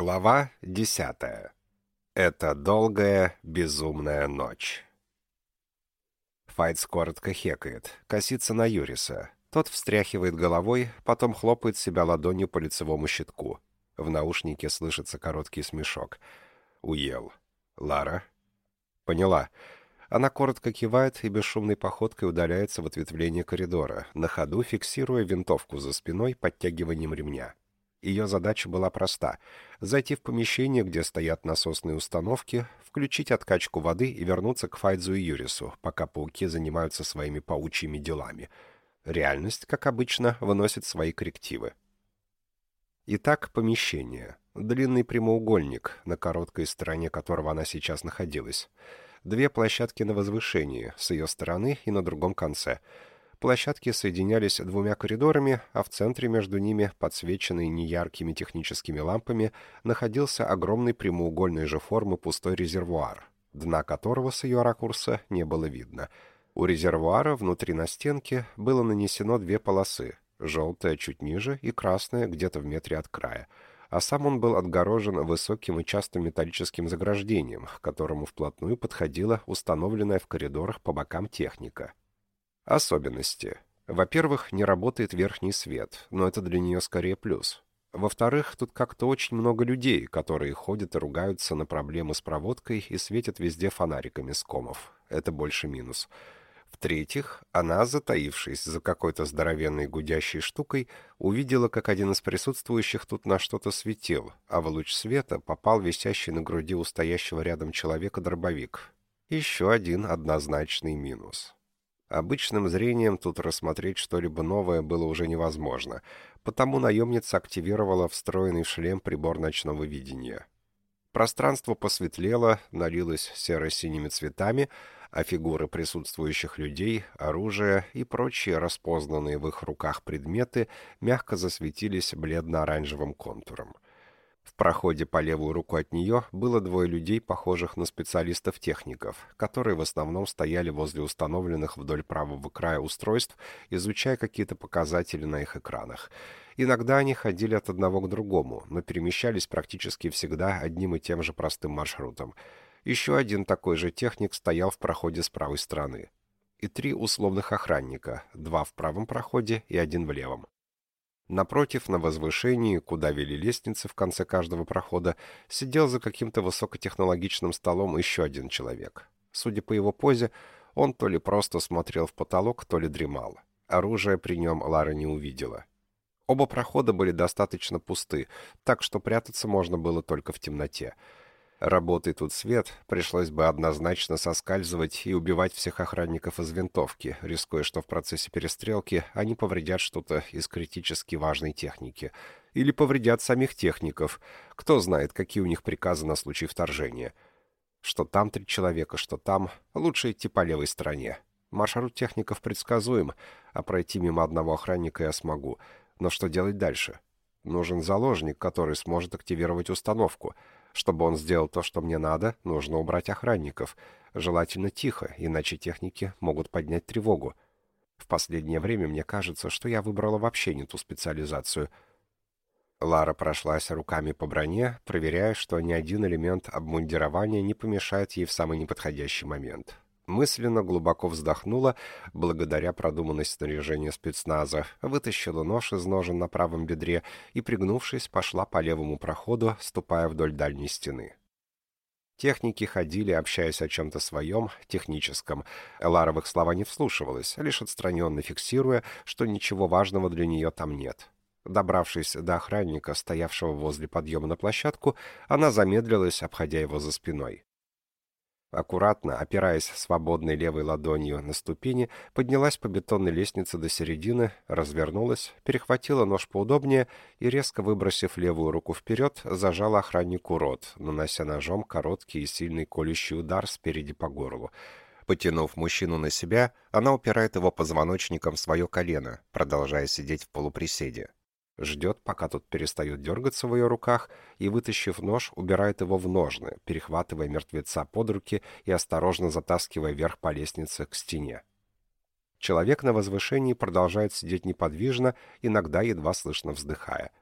Глава десятая. Это долгая, безумная ночь. Файтс коротко хекает, косится на Юриса. Тот встряхивает головой, потом хлопает себя ладонью по лицевому щитку. В наушнике слышится короткий смешок. Уел. Лара? Поняла. Она коротко кивает и бесшумной походкой удаляется в ответвление коридора, на ходу фиксируя винтовку за спиной подтягиванием ремня. Ее задача была проста — зайти в помещение, где стоят насосные установки, включить откачку воды и вернуться к Файдзу и Юрису, пока пауки занимаются своими паучьими делами. Реальность, как обычно, выносит свои коррективы. Итак, помещение. Длинный прямоугольник, на короткой стороне которого она сейчас находилась. Две площадки на возвышении, с ее стороны и на другом конце — Площадки соединялись двумя коридорами, а в центре между ними, подсвеченный неяркими техническими лампами, находился огромный прямоугольной же формы пустой резервуар, дна которого с ее ракурса не было видно. У резервуара внутри на стенке было нанесено две полосы, желтая чуть ниже и красная где-то в метре от края, а сам он был отгорожен высоким и часто металлическим заграждением, к которому вплотную подходила установленная в коридорах по бокам техника — Особенности. Во-первых, не работает верхний свет, но это для нее скорее плюс. Во-вторых, тут как-то очень много людей, которые ходят и ругаются на проблемы с проводкой и светят везде фонариками с комов. Это больше минус. В-третьих, она, затаившись за какой-то здоровенной гудящей штукой, увидела, как один из присутствующих тут на что-то светил, а в луч света попал висящий на груди у стоящего рядом человека дробовик. Еще один однозначный минус. Обычным зрением тут рассмотреть что-либо новое было уже невозможно, потому наемница активировала встроенный в шлем прибор ночного видения. Пространство посветлело, налилось серо-синими цветами, а фигуры присутствующих людей, оружие и прочие распознанные в их руках предметы мягко засветились бледно-оранжевым контуром — в проходе по левую руку от нее было двое людей, похожих на специалистов-техников, которые в основном стояли возле установленных вдоль правого края устройств, изучая какие-то показатели на их экранах. Иногда они ходили от одного к другому, но перемещались практически всегда одним и тем же простым маршрутом. Еще один такой же техник стоял в проходе с правой стороны. И три условных охранника, два в правом проходе и один в левом. Напротив, на возвышении, куда вели лестницы в конце каждого прохода, сидел за каким-то высокотехнологичным столом еще один человек. Судя по его позе, он то ли просто смотрел в потолок, то ли дремал. Оружия при нем Лара не увидела. Оба прохода были достаточно пусты, так что прятаться можно было только в темноте — Работай тут свет, пришлось бы однозначно соскальзывать и убивать всех охранников из винтовки, рискуя, что в процессе перестрелки они повредят что-то из критически важной техники. Или повредят самих техников. Кто знает, какие у них приказы на случай вторжения. Что там три человека, что там, лучше идти по левой стороне. Маршрут техников предсказуем, а пройти мимо одного охранника я смогу. Но что делать дальше? Нужен заложник, который сможет активировать установку — чтобы он сделал то, что мне надо, нужно убрать охранников. Желательно тихо, иначе техники могут поднять тревогу. В последнее время мне кажется, что я выбрала вообще не ту специализацию. Лара прошлась руками по броне, проверяя, что ни один элемент обмундирования не помешает ей в самый неподходящий момент мысленно глубоко вздохнула, благодаря продуманности снаряжения спецназа, вытащила нож из ножен на правом бедре и, пригнувшись, пошла по левому проходу, ступая вдоль дальней стены. Техники ходили, общаясь о чем-то своем, техническом. Лара в их слова не вслушивалась, лишь отстраненно фиксируя, что ничего важного для нее там нет. Добравшись до охранника, стоявшего возле подъема на площадку, она замедлилась, обходя его за спиной. Аккуратно, опираясь свободной левой ладонью на ступени, поднялась по бетонной лестнице до середины, развернулась, перехватила нож поудобнее и, резко выбросив левую руку вперед, зажала охраннику рот, нанося ножом короткий и сильный колющий удар спереди по горлу. Потянув мужчину на себя, она упирает его позвоночником в свое колено, продолжая сидеть в полуприседе ждет, пока тот перестает дергаться в ее руках, и, вытащив нож, убирает его в ножны, перехватывая мертвеца под руки и осторожно затаскивая вверх по лестнице к стене. Человек на возвышении продолжает сидеть неподвижно, иногда едва слышно вздыхая.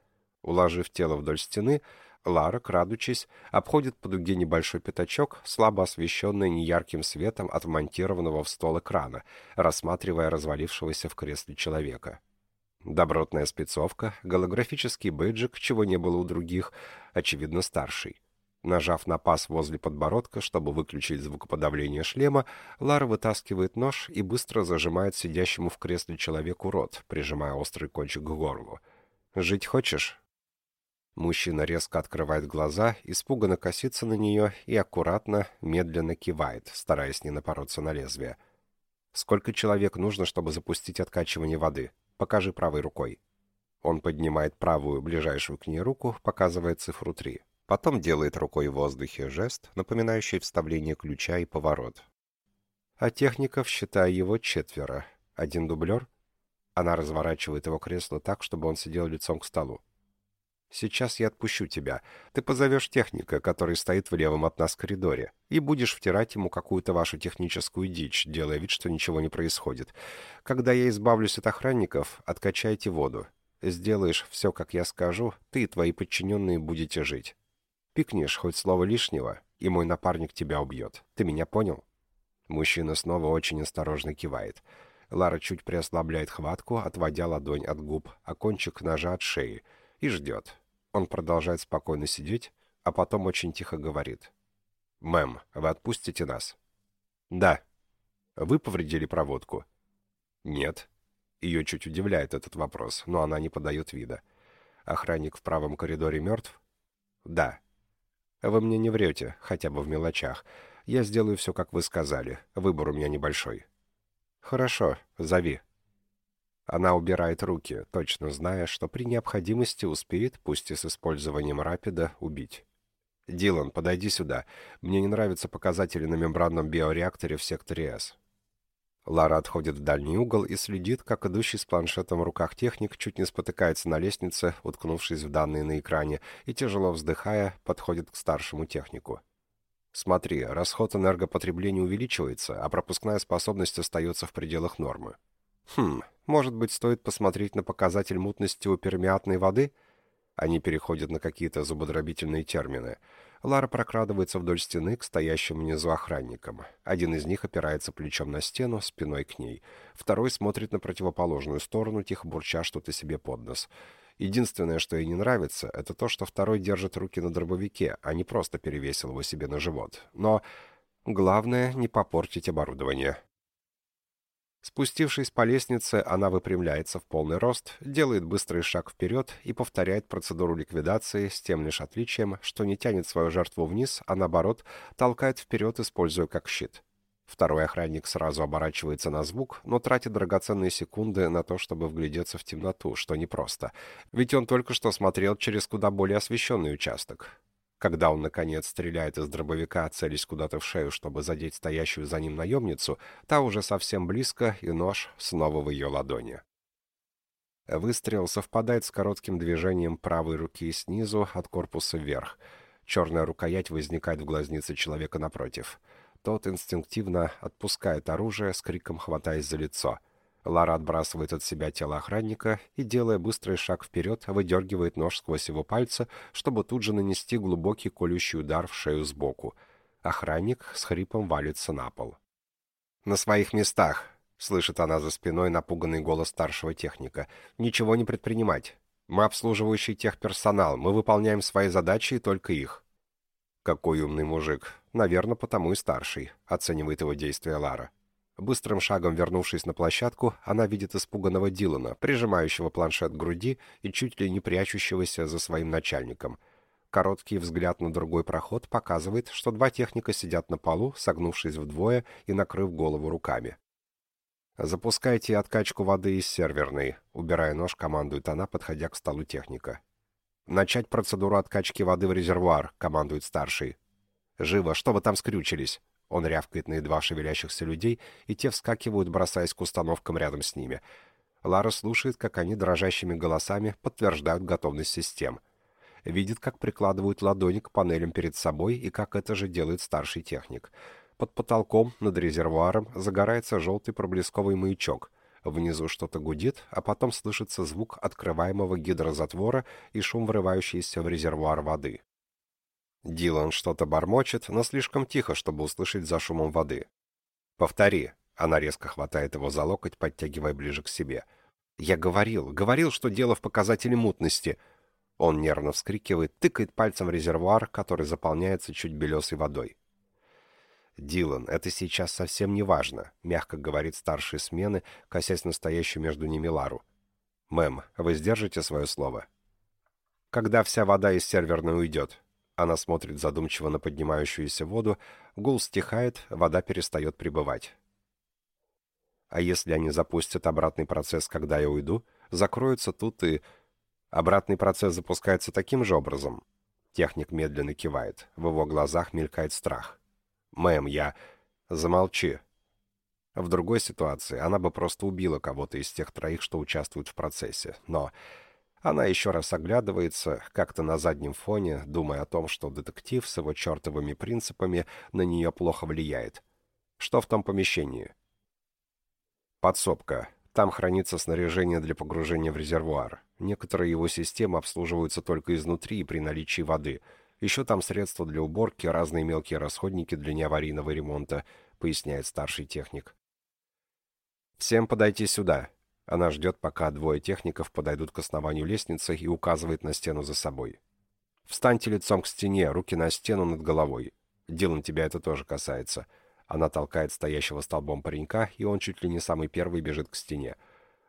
Уложив тело вдоль стены, Лара, крадучись, обходит по дуге небольшой пятачок, слабо освещенный неярким светом от вмонтированного в стол экрана, рассматривая развалившегося в кресле человека. Добротная спецовка, голографический бейджик, чего не было у других, очевидно старший. Нажав на паз возле подбородка, чтобы выключить звукоподавление шлема, Лара вытаскивает нож и быстро зажимает сидящему в кресле человеку рот, прижимая острый кончик к горлу. «Жить хочешь?» Мужчина резко открывает глаза, испуганно косится на нее и аккуратно, медленно кивает, стараясь не напороться на лезвие. «Сколько человек нужно, чтобы запустить откачивание воды?» Покажи правой рукой». Он поднимает правую, ближайшую к ней руку, показывая цифру 3. Потом делает рукой в воздухе жест, напоминающий вставление ключа и поворот. А техников, считая его, четверо. Один дублер. Она разворачивает его кресло так, чтобы он сидел лицом к столу. Сейчас я отпущу тебя. Ты позовешь техника, который стоит в левом от нас коридоре, и будешь втирать ему какую-то вашу техническую дичь, делая вид, что ничего не происходит. Когда я избавлюсь от охранников, откачайте воду. Сделаешь все, как я скажу, ты и твои подчиненные будете жить. Пикнешь хоть слово лишнего, и мой напарник тебя убьет. Ты меня понял?» Мужчина снова очень осторожно кивает. Лара чуть приослабляет хватку, отводя ладонь от губ, а кончик ножа от шеи, и ждет. Он продолжает спокойно сидеть, а потом очень тихо говорит. «Мэм, вы отпустите нас?» «Да». «Вы повредили проводку?» «Нет». Ее чуть удивляет этот вопрос, но она не подает вида. «Охранник в правом коридоре мертв?» «Да». «Вы мне не врете, хотя бы в мелочах. Я сделаю все, как вы сказали. Выбор у меня небольшой». «Хорошо, зови». Она убирает руки, точно зная, что при необходимости успеет, пусть и с использованием рапида, убить. «Дилан, подойди сюда. Мне не нравятся показатели на мембранном биореакторе в секторе С». Лара отходит в дальний угол и следит, как идущий с планшетом в руках техник чуть не спотыкается на лестнице, уткнувшись в данные на экране, и, тяжело вздыхая, подходит к старшему технику. «Смотри, расход энергопотребления увеличивается, а пропускная способность остается в пределах нормы. Хм, может быть, стоит посмотреть на показатель мутности у пермиатной воды? Они переходят на какие-то зубодробительные термины. Лара прокрадывается вдоль стены к стоящим внизу охранникам. Один из них опирается плечом на стену, спиной к ней. Второй смотрит на противоположную сторону, тихо бурча что-то себе под нос. Единственное, что ей не нравится, это то, что второй держит руки на дробовике, а не просто перевесил его себе на живот. Но главное — не попортить оборудование. Спустившись по лестнице, она выпрямляется в полный рост, делает быстрый шаг вперед и повторяет процедуру ликвидации с тем лишь отличием, что не тянет свою жертву вниз, а наоборот, толкает вперед, используя как щит. Второй охранник сразу оборачивается на звук, но тратит драгоценные секунды на то, чтобы вглядеться в темноту, что непросто. Ведь он только что смотрел через куда более освещенный участок. Когда он, наконец, стреляет из дробовика, целясь куда-то в шею, чтобы задеть стоящую за ним наемницу, та уже совсем близко, и нож снова в ее ладони. Выстрел совпадает с коротким движением правой руки снизу от корпуса вверх. Черная рукоять возникает в глазнице человека напротив. Тот инстинктивно отпускает оружие, с криком хватаясь за лицо — Лара отбрасывает от себя тело охранника и, делая быстрый шаг вперед, выдергивает нож сквозь его пальцы, чтобы тут же нанести глубокий колющий удар в шею сбоку. Охранник с хрипом валится на пол. «На своих местах!» — слышит она за спиной напуганный голос старшего техника. «Ничего не предпринимать. Мы обслуживающий техперсонал, мы выполняем свои задачи и только их». «Какой умный мужик. Наверное, потому и старший», — оценивает его действия Лара. Быстрым шагом вернувшись на площадку, она видит испуганного Дилана, прижимающего планшет к груди и чуть ли не прячущегося за своим начальником. Короткий взгляд на другой проход показывает, что два техника сидят на полу, согнувшись вдвое и накрыв голову руками. «Запускайте откачку воды из серверной», — убирая нож, командует она, подходя к столу техника. «Начать процедуру откачки воды в резервуар», — командует старший. «Живо, что вы там скрючились?» Он рявкает на едва шевелящихся людей, и те вскакивают, бросаясь к установкам рядом с ними. Лара слушает, как они дрожащими голосами подтверждают готовность систем. Видит, как прикладывают ладони к панелям перед собой и как это же делает старший техник. Под потолком, над резервуаром, загорается желтый проблесковый маячок. Внизу что-то гудит, а потом слышится звук открываемого гидрозатвора и шум врывающийся в резервуар воды. Дилан что-то бормочет, но слишком тихо, чтобы услышать за шумом воды. «Повтори». Она резко хватает его за локоть, подтягивая ближе к себе. «Я говорил, говорил, что дело в показателе мутности». Он нервно вскрикивает, тыкает пальцем в резервуар, который заполняется чуть белесой водой. «Дилан, это сейчас совсем не важно», — мягко говорит старший смены, косясь настоящую между ними Лару. «Мэм, вы сдержите свое слово?» «Когда вся вода из серверной уйдет?» Она смотрит задумчиво на поднимающуюся воду, гул стихает, вода перестает прибывать. «А если они запустят обратный процесс, когда я уйду, закроются тут и...» «Обратный процесс запускается таким же образом?» Техник медленно кивает, в его глазах мелькает страх. «Мэм, я...» «Замолчи». В другой ситуации она бы просто убила кого-то из тех троих, что участвуют в процессе. Но она еще раз оглядывается, как-то на заднем фоне, думая о том, что детектив с его чертовыми принципами на нее плохо влияет. Что в том помещении? Подсобка. Там хранится снаряжение для погружения в резервуар. Некоторые его системы обслуживаются только изнутри и при наличии воды — еще там средства для уборки, разные мелкие расходники для неаварийного ремонта», — поясняет старший техник. «Всем подойти сюда». Она ждет, пока двое техников подойдут к основанию лестницы и указывает на стену за собой. «Встаньте лицом к стене, руки на стену над головой. Дилан, тебя это тоже касается». Она толкает стоящего столбом паренька, и он чуть ли не самый первый бежит к стене.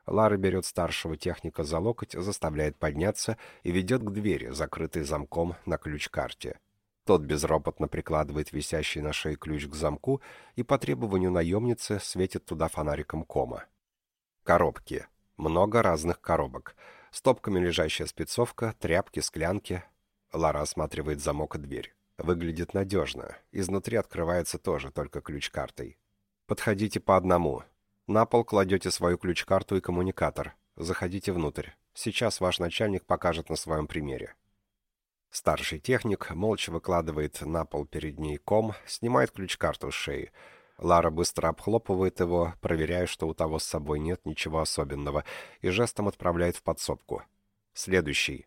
Лара берет старшего техника за локоть, заставляет подняться и ведет к двери, закрытой замком на ключ-карте. Тот безропотно прикладывает висящий на шее ключ к замку и по требованию наемницы светит туда фонариком кома. Коробки. Много разных коробок. Стопками лежащая спецовка, тряпки, склянки. Лара осматривает замок и дверь. Выглядит надежно. Изнутри открывается тоже, только ключ-картой. «Подходите по одному. На пол кладете свою ключ-карту и коммуникатор. Заходите внутрь. Сейчас ваш начальник покажет на своем примере. Старший техник молча выкладывает на пол перед ней ком, снимает ключ-карту с шеи. Лара быстро обхлопывает его, проверяя, что у того с собой нет ничего особенного, и жестом отправляет в подсобку. Следующий.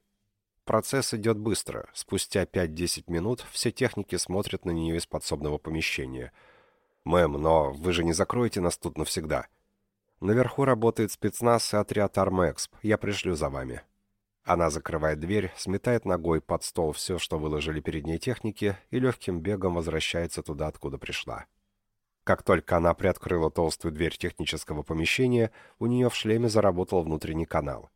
Процесс идет быстро. Спустя 5-10 минут все техники смотрят на нее из подсобного помещения — «Мэм, но вы же не закроете нас тут навсегда?» «Наверху работает спецназ и отряд Армэксп. Я пришлю за вами». Она закрывает дверь, сметает ногой под стол все, что выложили перед ней техники, и легким бегом возвращается туда, откуда пришла. Как только она приоткрыла толстую дверь технического помещения, у нее в шлеме заработал внутренний канал.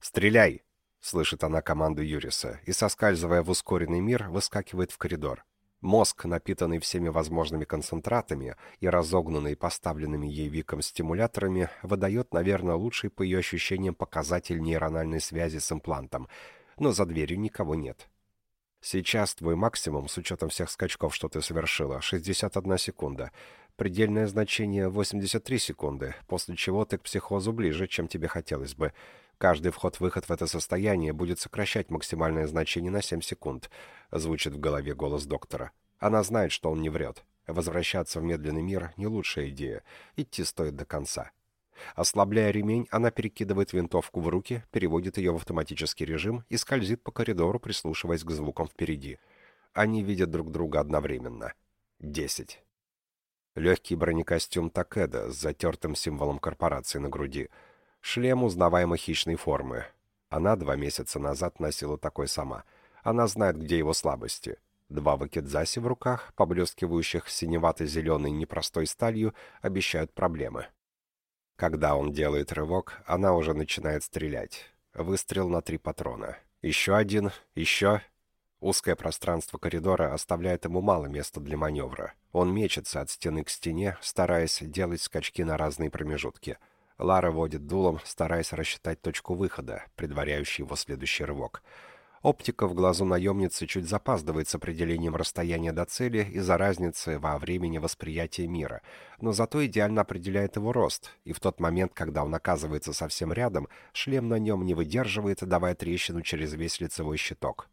«Стреляй!» — слышит она команду Юриса, и, соскальзывая в ускоренный мир, выскакивает в коридор. Мозг, напитанный всеми возможными концентратами и разогнанный поставленными ей Виком стимуляторами, выдает, наверное, лучший по ее ощущениям показатель нейрональной связи с имплантом, но за дверью никого нет. Сейчас твой максимум, с учетом всех скачков, что ты совершила, 61 секунда. Предельное значение 83 секунды, после чего ты к психозу ближе, чем тебе хотелось бы. Каждый вход-выход в это состояние будет сокращать максимальное значение на 7 секунд, звучит в голове голос доктора. Она знает, что он не врет. Возвращаться в медленный мир — не лучшая идея. Идти стоит до конца. Ослабляя ремень, она перекидывает винтовку в руки, переводит ее в автоматический режим и скользит по коридору, прислушиваясь к звукам впереди. Они видят друг друга одновременно. Десять. Легкий бронекостюм Такеда с затертым символом корпорации на груди — Шлем узнаваемо хищной формы. Она два месяца назад носила такой сама. Она знает, где его слабости. Два вакидзаси в руках, поблескивающих синевато-зеленой непростой сталью, обещают проблемы. Когда он делает рывок, она уже начинает стрелять. Выстрел на три патрона. Еще один, еще... Узкое пространство коридора оставляет ему мало места для маневра. Он мечется от стены к стене, стараясь делать скачки на разные промежутки — Лара водит дулом, стараясь рассчитать точку выхода, предваряющий его следующий рывок. Оптика в глазу наемницы чуть запаздывает с определением расстояния до цели из-за разницы во времени восприятия мира, но зато идеально определяет его рост, и в тот момент, когда он оказывается совсем рядом, шлем на нем не выдерживает, давая трещину через весь лицевой щиток.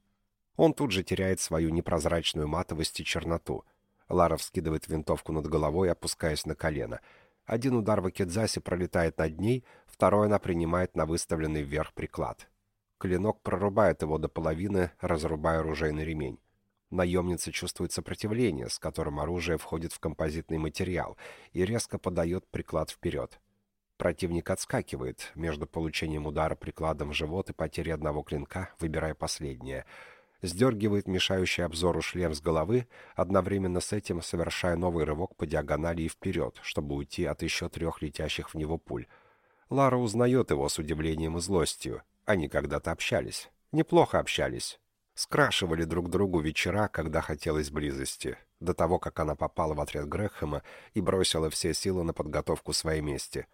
Он тут же теряет свою непрозрачную матовость и черноту. Лара вскидывает винтовку над головой, опускаясь на колено — один удар в Акидзасе пролетает над ней, второй она принимает на выставленный вверх приклад. Клинок прорубает его до половины, разрубая оружейный ремень. Наемница чувствует сопротивление, с которым оружие входит в композитный материал, и резко подает приклад вперед. Противник отскакивает между получением удара прикладом в живот и потерей одного клинка, выбирая последнее. Сдергивает мешающий обзору шлем с головы, одновременно с этим совершая новый рывок по диагонали и вперед, чтобы уйти от еще трех летящих в него пуль. Лара узнает его с удивлением и злостью. Они когда-то общались. Неплохо общались. Скрашивали друг другу вечера, когда хотелось близости, до того, как она попала в отряд Грэхэма и бросила все силы на подготовку своей мести.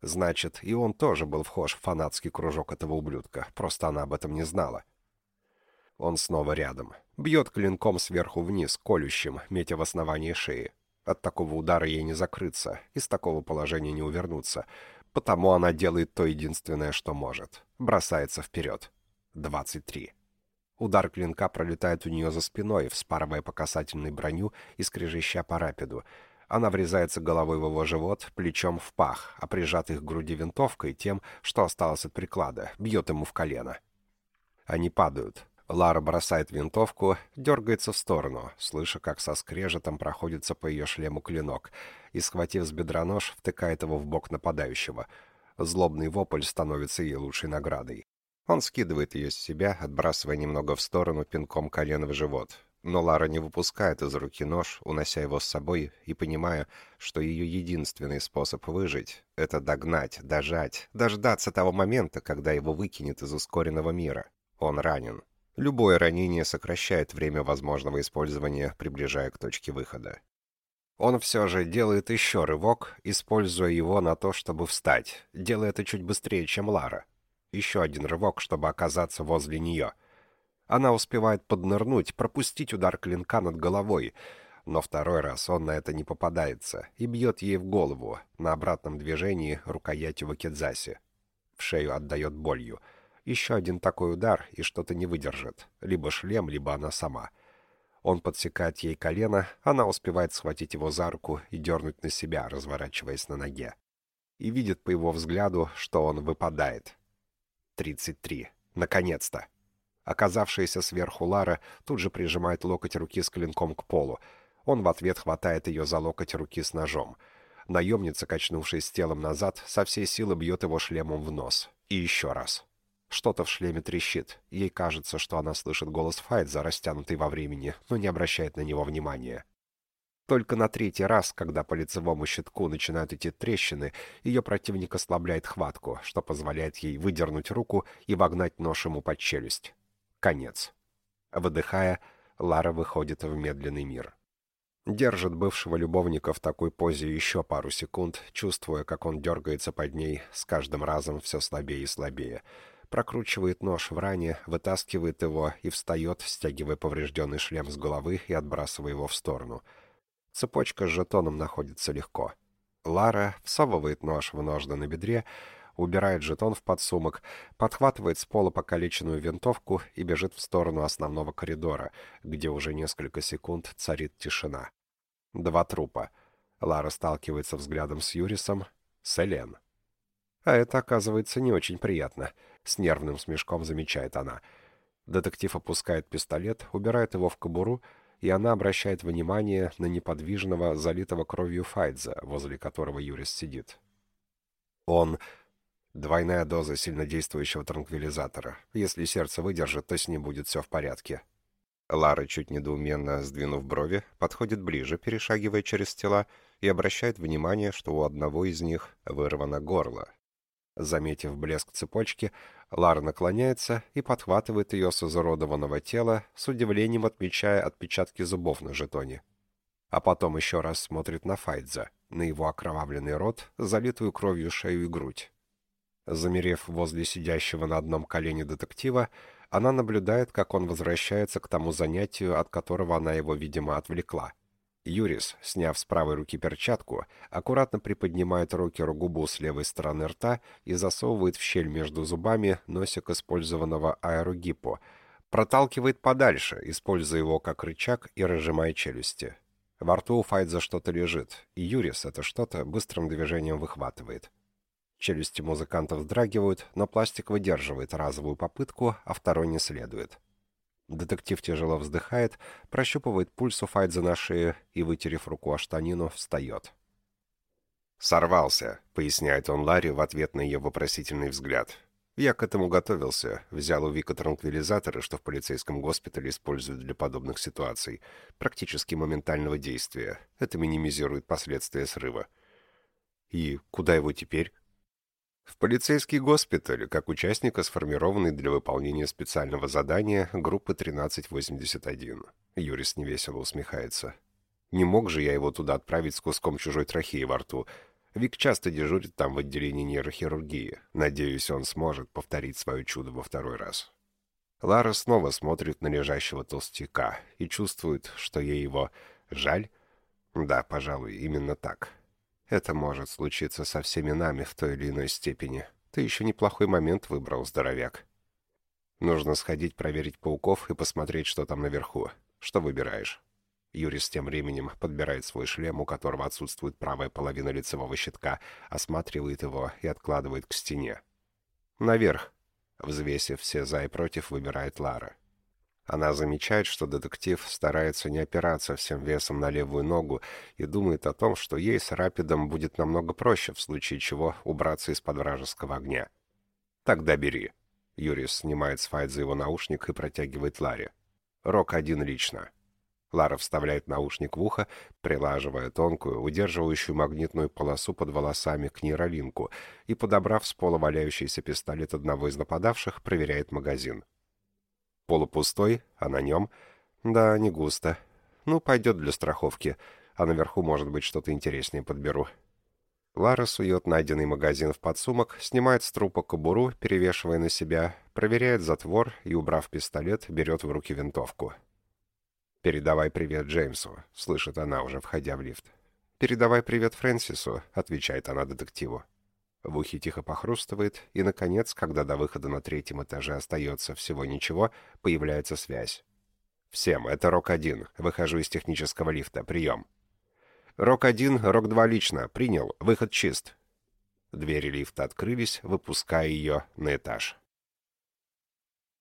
Значит, и он тоже был вхож в фанатский кружок этого ублюдка, просто она об этом не знала. Он снова рядом. Бьет клинком сверху вниз, колющим, метя в основании шеи. От такого удара ей не закрыться, из такого положения не увернуться. Потому она делает то единственное, что может. Бросается вперед. 23. Удар клинка пролетает у нее за спиной, вспарывая по касательной броню и скрежеща по рапиду. Она врезается головой в его живот, плечом в пах, а прижатых к груди винтовкой тем, что осталось от приклада, бьет ему в колено. Они падают. Лара бросает винтовку, дергается в сторону, слыша, как со скрежетом проходится по ее шлему клинок, и, схватив с бедра нож, втыкает его в бок нападающего. Злобный вопль становится ей лучшей наградой. Он скидывает ее с себя, отбрасывая немного в сторону пинком колена в живот. Но Лара не выпускает из руки нож, унося его с собой, и понимая, что ее единственный способ выжить — это догнать, дожать, дождаться того момента, когда его выкинет из ускоренного мира. Он ранен. Любое ранение сокращает время возможного использования, приближая к точке выхода. Он все же делает еще рывок, используя его на то, чтобы встать. Делает это чуть быстрее, чем Лара. Еще один рывок, чтобы оказаться возле нее. Она успевает поднырнуть, пропустить удар клинка над головой, но второй раз он на это не попадается и бьет ей в голову, на обратном движении рукоятью вакидзаси. В шею отдает болью — еще один такой удар, и что-то не выдержит. Либо шлем, либо она сама. Он подсекает ей колено, она успевает схватить его за руку и дернуть на себя, разворачиваясь на ноге. И видит по его взгляду, что он выпадает. 33. Наконец-то! Оказавшаяся сверху Лара тут же прижимает локоть руки с клинком к полу. Он в ответ хватает ее за локоть руки с ножом. Наемница, качнувшись телом назад, со всей силы бьет его шлемом в нос. И еще раз. Что-то в шлеме трещит. Ей кажется, что она слышит голос Файдза, растянутый во времени, но не обращает на него внимания. Только на третий раз, когда по лицевому щитку начинают идти трещины, ее противник ослабляет хватку, что позволяет ей выдернуть руку и вогнать нож ему под челюсть. Конец. Выдыхая, Лара выходит в медленный мир. Держит бывшего любовника в такой позе еще пару секунд, чувствуя, как он дергается под ней, с каждым разом все слабее и слабее — прокручивает нож в ране, вытаскивает его и встает, стягивая поврежденный шлем с головы и отбрасывая его в сторону. Цепочка с жетоном находится легко. Лара всовывает нож в ножны на бедре, убирает жетон в подсумок, подхватывает с пола покалеченную винтовку и бежит в сторону основного коридора, где уже несколько секунд царит тишина. Два трупа. Лара сталкивается взглядом с Юрисом, с Элен. А это, оказывается, не очень приятно — с нервным смешком замечает она. Детектив опускает пистолет, убирает его в кобуру, и она обращает внимание на неподвижного, залитого кровью Файдза, возле которого Юрис сидит. Он... Двойная доза сильнодействующего транквилизатора. Если сердце выдержит, то с ним будет все в порядке. Лара, чуть недоуменно сдвинув брови, подходит ближе, перешагивая через тела, и обращает внимание, что у одного из них вырвано горло. Заметив блеск цепочки, Лара наклоняется и подхватывает ее с изуродованного тела, с удивлением отмечая отпечатки зубов на жетоне. А потом еще раз смотрит на Файдза, на его окровавленный рот, залитую кровью шею и грудь. Замерев возле сидящего на одном колене детектива, она наблюдает, как он возвращается к тому занятию, от которого она его, видимо, отвлекла. Юрис, сняв с правой руки перчатку, аккуратно приподнимает рокеру губу с левой стороны рта и засовывает в щель между зубами носик использованного аэрогипо, проталкивает подальше, используя его как рычаг и разжимая челюсти. Во рту у Файдза что-то лежит, и Юрис это что-то быстрым движением выхватывает. Челюсти музыканта вздрагивают, но пластик выдерживает разовую попытку, а второй не следует. Детектив тяжело вздыхает, прощупывает пульс у Файдза на шее и, вытерев руку о штанину, встает. «Сорвался», — поясняет он Ларри в ответ на ее вопросительный взгляд. «Я к этому готовился. Взял у Вика транквилизаторы, что в полицейском госпитале используют для подобных ситуаций. Практически моментального действия. Это минимизирует последствия срыва». «И куда его теперь?» В полицейский госпиталь, как участника, сформированной для выполнения специального задания группы 1381. Юрис невесело усмехается. Не мог же я его туда отправить с куском чужой трахеи во рту. Вик часто дежурит там в отделении нейрохирургии. Надеюсь, он сможет повторить свое чудо во второй раз. Лара снова смотрит на лежащего толстяка и чувствует, что ей его жаль. Да, пожалуй, именно так. Это может случиться со всеми нами в той или иной степени. Ты еще неплохой момент выбрал, здоровяк. Нужно сходить проверить пауков и посмотреть, что там наверху. Что выбираешь? Юрис тем временем подбирает свой шлем, у которого отсутствует правая половина лицевого щитка, осматривает его и откладывает к стене. «Наверх!» Взвесив все за и против, выбирает Лара. Она замечает, что детектив старается не опираться всем весом на левую ногу и думает о том, что ей с Рапидом будет намного проще, в случае чего, убраться из-под вражеского огня. «Тогда бери». Юрис снимает с Файдза его наушник и протягивает Ларе. «Рок один лично». Лара вставляет наушник в ухо, прилаживая тонкую, удерживающую магнитную полосу под волосами к нейролинку и, подобрав с пола валяющийся пистолет одного из нападавших, проверяет магазин. Полупустой, а на нем... Да, не густо. Ну, пойдет для страховки, а наверху, может быть, что-то интереснее подберу. Лара сует найденный магазин в подсумок, снимает с трупа кобуру, перевешивая на себя, проверяет затвор и, убрав пистолет, берет в руки винтовку. «Передавай привет Джеймсу», — слышит она, уже входя в лифт. «Передавай привет Фрэнсису», — отвечает она детективу. В ухе тихо похрустывает, и, наконец, когда до выхода на третьем этаже остается всего ничего, появляется связь. «Всем, это Рок-1. Выхожу из технического лифта. Прием». «Рок-1, Рок-2 лично. Принял. Выход чист». Двери лифта открылись, выпуская ее на этаж.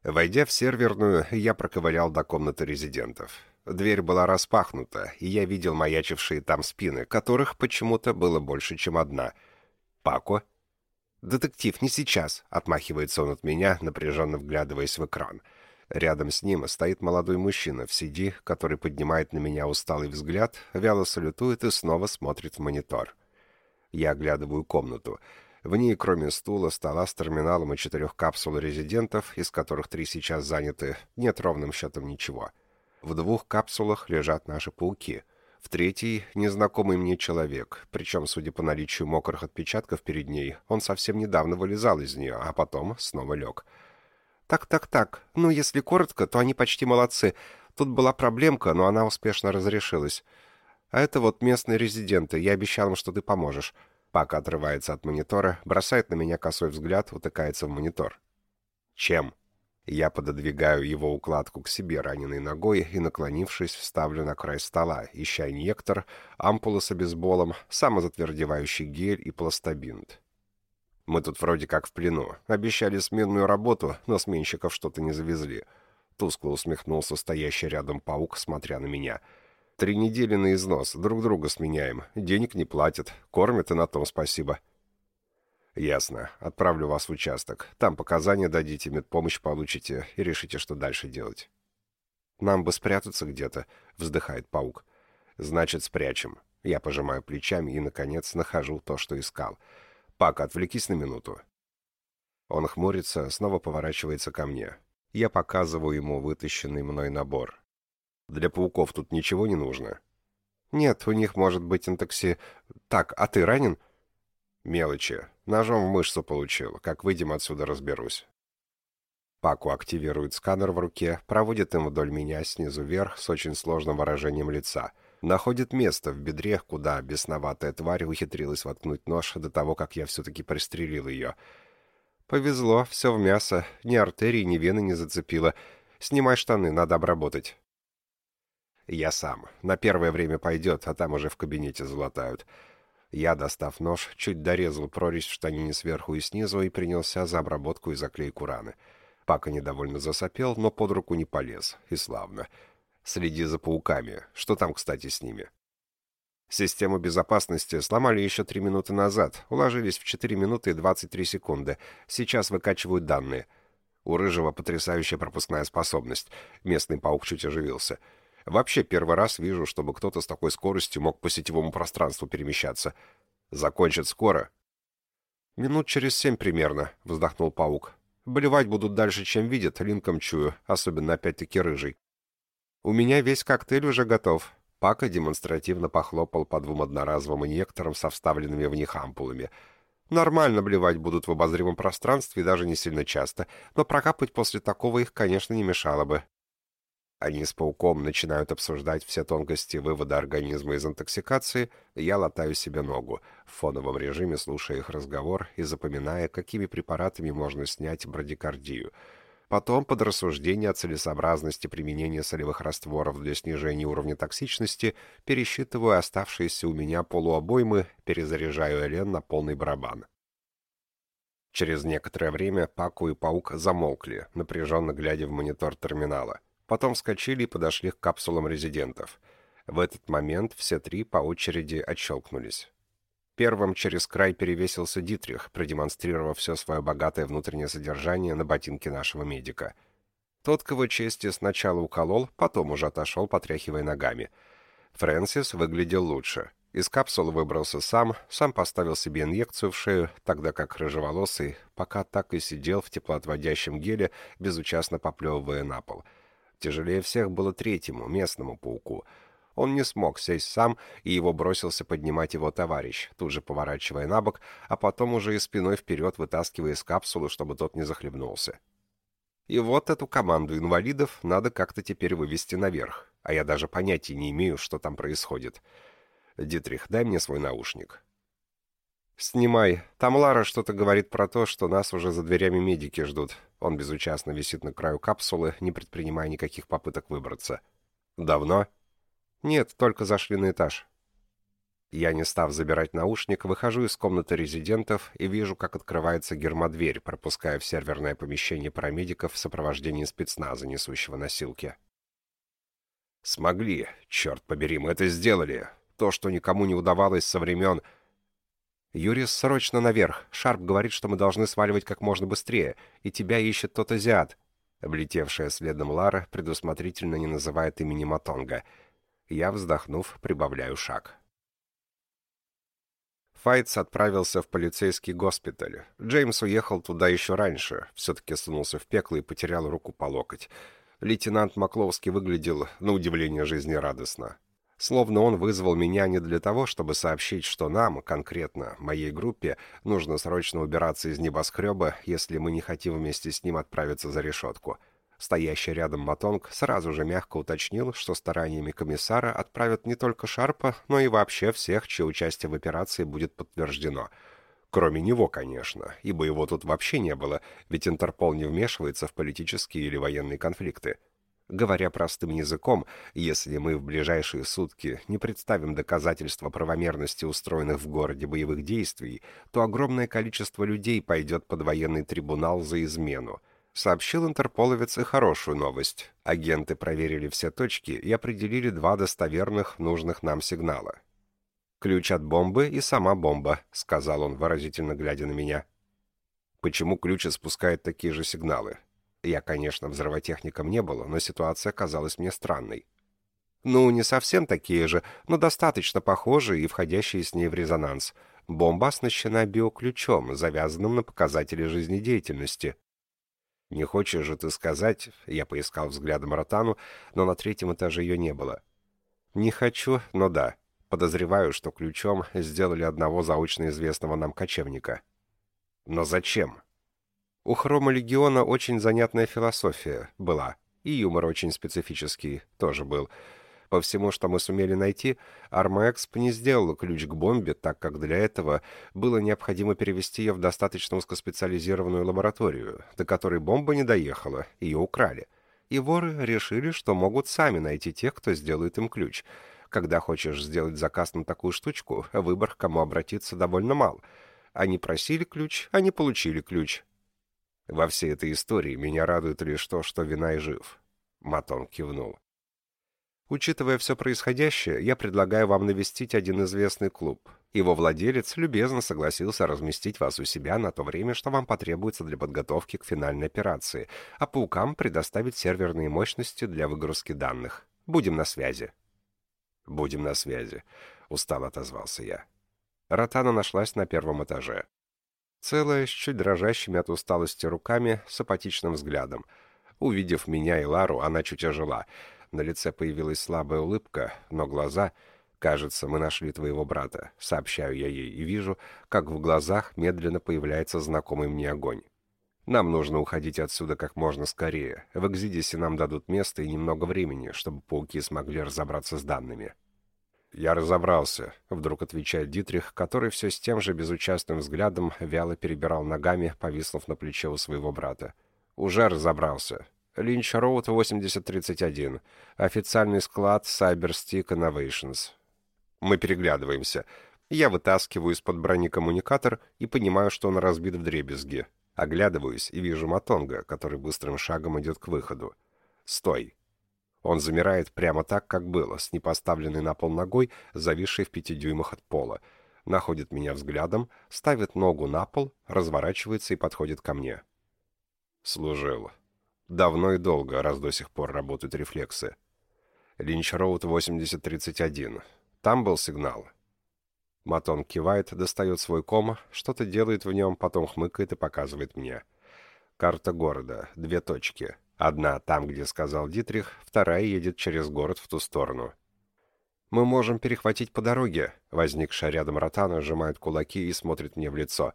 Войдя в серверную, я проковырял до комнаты резидентов. Дверь была распахнута, и я видел маячившие там спины, которых почему-то было больше, чем одна — Пако?» «Детектив, не сейчас», — отмахивается он от меня, напряженно вглядываясь в экран. Рядом с ним стоит молодой мужчина в CD, который поднимает на меня усталый взгляд, вяло салютует и снова смотрит в монитор. Я оглядываю комнату. В ней, кроме стула, стола с терминалом и четырех капсул резидентов, из которых три сейчас заняты, нет ровным счетом ничего. В двух капсулах лежат наши пауки — в третий — незнакомый мне человек, причем, судя по наличию мокрых отпечатков перед ней, он совсем недавно вылезал из нее, а потом снова лег. «Так-так-так, ну, если коротко, то они почти молодцы. Тут была проблемка, но она успешно разрешилась. А это вот местные резиденты, я обещал им, что ты поможешь». Пак отрывается от монитора, бросает на меня косой взгляд, утыкается в монитор. «Чем?» Я пододвигаю его укладку к себе раненой ногой и, наклонившись, вставлю на край стола, ища инъектор, ампулы с обезболом, самозатвердевающий гель и пластобинт. Мы тут вроде как в плену. Обещали сменную работу, но сменщиков что-то не завезли. Тускло усмехнулся стоящий рядом паук, смотря на меня. Три недели на износ, друг друга сменяем. Денег не платят, кормят и на том спасибо. «Ясно. Отправлю вас в участок. Там показания дадите, медпомощь получите и решите, что дальше делать». «Нам бы спрятаться где-то», — вздыхает паук. «Значит, спрячем». Я пожимаю плечами и, наконец, нахожу то, что искал. «Пак, отвлекись на минуту». Он хмурится, снова поворачивается ко мне. Я показываю ему вытащенный мной набор. «Для пауков тут ничего не нужно?» «Нет, у них может быть интокси... Так, а ты ранен?» «Мелочи. Ножом в мышцу получил. Как выйдем отсюда, разберусь». Паку активирует сканер в руке, проводит им вдоль меня снизу вверх с очень сложным выражением лица. Находит место в бедре, куда бесноватая тварь ухитрилась воткнуть нож до того, как я все-таки пристрелил ее. «Повезло, все в мясо. Ни артерии, ни вены не зацепило. Снимай штаны, надо обработать». «Я сам. На первое время пойдет, а там уже в кабинете залатают». Я, достав нож, чуть дорезал прорезь в штанине сверху и снизу и принялся за обработку и заклейку раны. Пака недовольно засопел, но под руку не полез. И славно. Следи за пауками. Что там, кстати, с ними? Систему безопасности сломали еще три минуты назад. Уложились в 4 минуты и 23 секунды. Сейчас выкачивают данные. У Рыжего потрясающая пропускная способность. Местный паук чуть оживился. Вообще первый раз вижу, чтобы кто-то с такой скоростью мог по сетевому пространству перемещаться. Закончат скоро. Минут через семь примерно, вздохнул паук. Болевать будут дальше, чем видят, линком чую, особенно опять-таки рыжий. У меня весь коктейль уже готов. Пака демонстративно похлопал по двум одноразовым инъекторам со вставленными в них ампулами. Нормально блевать будут в обозримом пространстве и даже не сильно часто, но прокапать после такого их, конечно, не мешало бы. Они с пауком начинают обсуждать все тонкости вывода организма из интоксикации, я латаю себе ногу, в фоновом режиме слушая их разговор и запоминая, какими препаратами можно снять брадикардию. Потом, под рассуждение о целесообразности применения солевых растворов для снижения уровня токсичности, пересчитываю оставшиеся у меня полуобоймы, перезаряжаю Элен на полный барабан. Через некоторое время Паку и Паук замолкли, напряженно глядя в монитор терминала. Потом вскочили и подошли к капсулам резидентов. В этот момент все три по очереди отщелкнулись. Первым через край перевесился Дитрих, продемонстрировав все свое богатое внутреннее содержание на ботинке нашего медика. Тот, к его чести, сначала уколол, потом уже отошел, потряхивая ногами. Фрэнсис выглядел лучше. Из капсулы выбрался сам, сам поставил себе инъекцию в шею, тогда как рыжеволосый пока так и сидел в теплоотводящем геле, безучастно поплевывая на пол — Тяжелее всех было третьему, местному пауку. Он не смог сесть сам, и его бросился поднимать его товарищ, тут же поворачивая на бок, а потом уже и спиной вперед вытаскивая из капсулы, чтобы тот не захлебнулся. И вот эту команду инвалидов надо как-то теперь вывести наверх, а я даже понятия не имею, что там происходит. Дитрих, дай мне свой наушник. «Снимай. Там Лара что-то говорит про то, что нас уже за дверями медики ждут. Он безучастно висит на краю капсулы, не предпринимая никаких попыток выбраться. «Давно?» «Нет, только зашли на этаж». Я, не став забирать наушник, выхожу из комнаты резидентов и вижу, как открывается гермодверь, пропуская в серверное помещение парамедиков в сопровождении спецназа, несущего носилки. «Смогли. Черт побери, мы это сделали. То, что никому не удавалось со времен...» «Юрис, срочно наверх. Шарп говорит, что мы должны сваливать как можно быстрее, и тебя ищет тот азиат». Облетевшая следом Лара предусмотрительно не называет имени Матонга. Я, вздохнув, прибавляю шаг. Файтс отправился в полицейский госпиталь. Джеймс уехал туда еще раньше, все-таки сунулся в пекло и потерял руку по локоть. Лейтенант Макловский выглядел, на удивление, жизнерадостно. Словно он вызвал меня не для того, чтобы сообщить, что нам, конкретно, моей группе, нужно срочно убираться из небоскреба, если мы не хотим вместе с ним отправиться за решетку. Стоящий рядом Матонг сразу же мягко уточнил, что стараниями комиссара отправят не только Шарпа, но и вообще всех, чье участие в операции будет подтверждено. Кроме него, конечно, ибо его тут вообще не было, ведь Интерпол не вмешивается в политические или военные конфликты. Говоря простым языком, если мы в ближайшие сутки не представим доказательства правомерности устроенных в городе боевых действий, то огромное количество людей пойдет под военный трибунал за измену. Сообщил интерполовец и хорошую новость. Агенты проверили все точки и определили два достоверных, нужных нам сигнала. «Ключ от бомбы и сама бомба», — сказал он, выразительно глядя на меня. «Почему ключ испускает такие же сигналы?» Я, конечно, взрывотехником не был, но ситуация казалась мне странной. Ну, не совсем такие же, но достаточно похожие и входящие с ней в резонанс. Бомба оснащена биоключом, завязанным на показатели жизнедеятельности. «Не хочешь же ты сказать...» — я поискал взглядом Ротану, но на третьем этаже ее не было. «Не хочу, но да. Подозреваю, что ключом сделали одного заочно известного нам кочевника». «Но зачем?» У Хрома Легиона очень занятная философия была, и юмор очень специфический тоже был. По всему, что мы сумели найти, Армаэксп не сделала ключ к бомбе, так как для этого было необходимо перевести ее в достаточно узкоспециализированную лабораторию, до которой бомба не доехала, ее украли. И воры решили, что могут сами найти тех, кто сделает им ключ. Когда хочешь сделать заказ на такую штучку, выбор, к кому обратиться, довольно мал. Они просили ключ, они получили ключ. Во всей этой истории меня радует лишь то, что Винай жив. Матон кивнул. Учитывая все происходящее, я предлагаю вам навестить один известный клуб. Его владелец любезно согласился разместить вас у себя на то время, что вам потребуется для подготовки к финальной операции, а паукам предоставить серверные мощности для выгрузки данных. Будем на связи. Будем на связи, устало отозвался я. Ротана нашлась на первом этаже. Целая, с чуть дрожащими от усталости руками, с апатичным взглядом. Увидев меня и Лару, она чуть ожила — на лице появилась слабая улыбка, но глаза... «Кажется, мы нашли твоего брата», — сообщаю я ей, и вижу, как в глазах медленно появляется знакомый мне огонь. «Нам нужно уходить отсюда как можно скорее. В Экзидисе нам дадут место и немного времени, чтобы пауки смогли разобраться с данными». «Я разобрался», — вдруг отвечает Дитрих, который все с тем же безучастным взглядом вяло перебирал ногами, повиснув на плече у своего брата. «Уже разобрался. Линч Роуд 8031. Официальный склад Cyberstick Innovations. Мы переглядываемся. Я вытаскиваю из-под брони коммуникатор и понимаю, что он разбит в дребезги. Оглядываюсь и вижу Матонга, который быстрым шагом идет к выходу. «Стой!» Он замирает прямо так, как было, с непоставленной на пол ногой, зависшей в пяти дюймах от пола. Находит меня взглядом, ставит ногу на пол, разворачивается и подходит ко мне. «Служил», Давно и долго, раз до сих пор работают рефлексы. Линч-Роуд 8031. Там был сигнал. Матон кивает, достает свой ком, что-то делает в нем, потом хмыкает и показывает мне. Карта города. Две точки. Одна там, где сказал Дитрих, вторая едет через город в ту сторону. «Мы можем перехватить по дороге», — возникшая рядом Ротана сжимает кулаки и смотрит мне в лицо.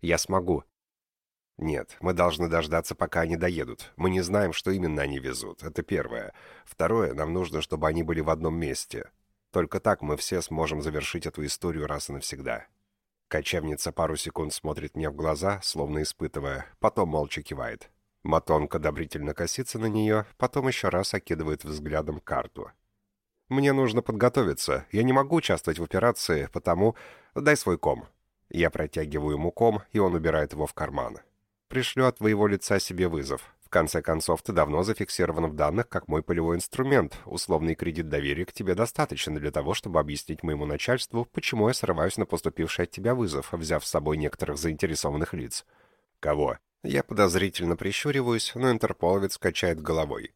«Я смогу. «Нет, мы должны дождаться, пока они доедут. Мы не знаем, что именно они везут. Это первое. Второе, нам нужно, чтобы они были в одном месте. Только так мы все сможем завершить эту историю раз и навсегда». Кочевница пару секунд смотрит мне в глаза, словно испытывая, потом молча кивает. Матонка одобрительно косится на нее, потом еще раз окидывает взглядом карту. «Мне нужно подготовиться. Я не могу участвовать в операции, потому... Дай свой ком». Я протягиваю ему ком, и он убирает его в карман пришлю от твоего лица себе вызов. В конце концов, ты давно зафиксирован в данных как мой полевой инструмент. Условный кредит доверия к тебе достаточно для того, чтобы объяснить моему начальству, почему я срываюсь на поступивший от тебя вызов, взяв с собой некоторых заинтересованных лиц. Кого? Я подозрительно прищуриваюсь, но интерполовец качает головой.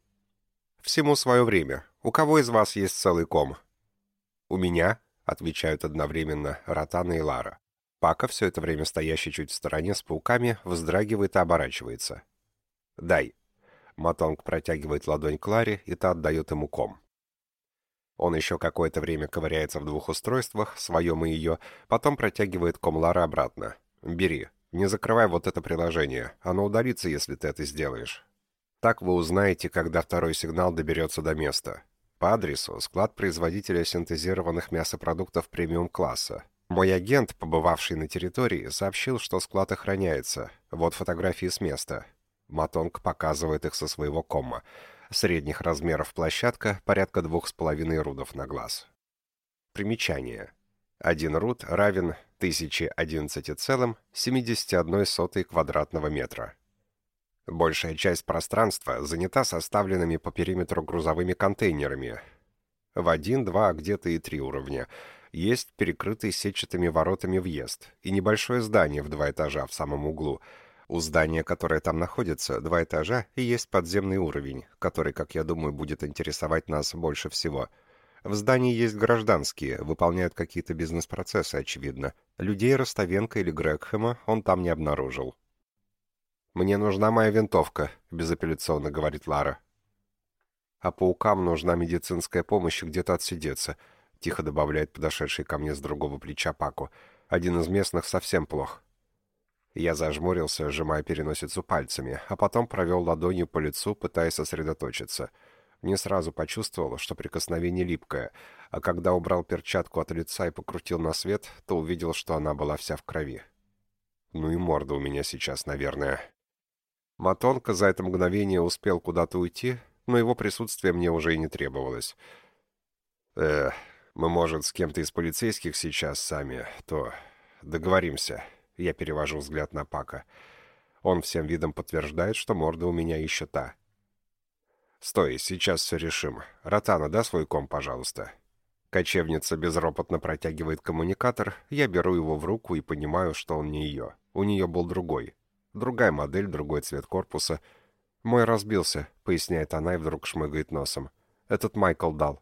Всему свое время. У кого из вас есть целый ком? У меня, отвечают одновременно Ротана и Лара. Пака, все это время стоящий чуть в стороне с пауками, вздрагивает и оборачивается. «Дай». Матонг протягивает ладонь Кларе, и та отдает ему ком. Он еще какое-то время ковыряется в двух устройствах, своем и ее, потом протягивает ком Лара обратно. «Бери. Не закрывай вот это приложение. Оно удалится, если ты это сделаешь. Так вы узнаете, когда второй сигнал доберется до места. По адресу склад производителя синтезированных мясопродуктов премиум-класса. Мой агент, побывавший на территории, сообщил, что склад охраняется. Вот фотографии с места. Матонг показывает их со своего кома. Средних размеров площадка, порядка двух с половиной рудов на глаз. Примечание. Один руд равен 1011,71 квадратного метра. Большая часть пространства занята составленными по периметру грузовыми контейнерами. В один, два, а где-то и три уровня – есть перекрытый сетчатыми воротами въезд и небольшое здание в два этажа в самом углу. У здания, которое там находится, два этажа и есть подземный уровень, который, как я думаю, будет интересовать нас больше всего. В здании есть гражданские, выполняют какие-то бизнес-процессы, очевидно. Людей Ростовенко или Грегхэма он там не обнаружил. «Мне нужна моя винтовка», — безапелляционно говорит Лара. «А паукам нужна медицинская помощь где-то отсидеться», тихо добавляет подошедший ко мне с другого плеча Паку. Один из местных совсем плох. Я зажмурился, сжимая переносицу пальцами, а потом провел ладонью по лицу, пытаясь сосредоточиться. Не сразу почувствовал, что прикосновение липкое, а когда убрал перчатку от лица и покрутил на свет, то увидел, что она была вся в крови. Ну и морда у меня сейчас, наверное. Матонка за это мгновение успел куда-то уйти, но его присутствие мне уже и не требовалось. Эх, мы, может, с кем-то из полицейских сейчас сами, то договоримся. Я перевожу взгляд на Пака. Он всем видом подтверждает, что морда у меня еще та. «Стой, сейчас все решим. Ротана, да свой ком, пожалуйста». Кочевница безропотно протягивает коммуникатор, я беру его в руку и понимаю, что он не ее. У нее был другой. Другая модель, другой цвет корпуса. «Мой разбился», — поясняет она и вдруг шмыгает носом. «Этот Майкл дал».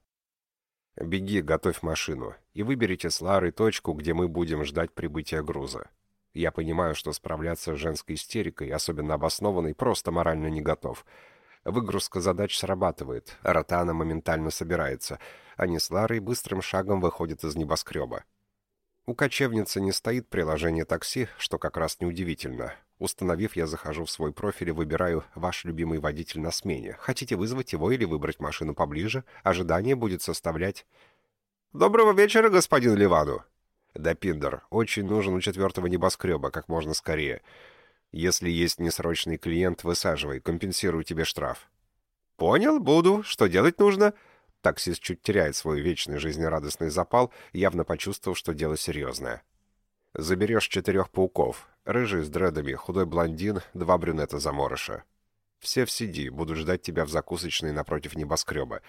«Беги, готовь машину, и выберите с Ларой точку, где мы будем ждать прибытия груза. Я понимаю, что справляться с женской истерикой, особенно обоснованной, просто морально не готов. Выгрузка задач срабатывает, Ротана моментально собирается. Они с Ларой быстрым шагом выходят из небоскреба. У кочевницы не стоит приложение такси, что как раз неудивительно. Установив, я захожу в свой профиль и выбираю «Ваш любимый водитель на смене». Хотите вызвать его или выбрать машину поближе? Ожидание будет составлять... «Доброго вечера, господин Ливану!» «Да, Пиндер, очень нужен у четвертого небоскреба, как можно скорее. Если есть несрочный клиент, высаживай, компенсирую тебе штраф». «Понял, буду. Что делать нужно?» Таксист чуть теряет свой вечный жизнерадостный запал, явно почувствовав, что дело серьезное. «Заберешь четырех пауков. Рыжий с дредами, худой блондин, два брюнета-заморыша. Все в CD, будут ждать тебя в закусочной напротив небоскреба.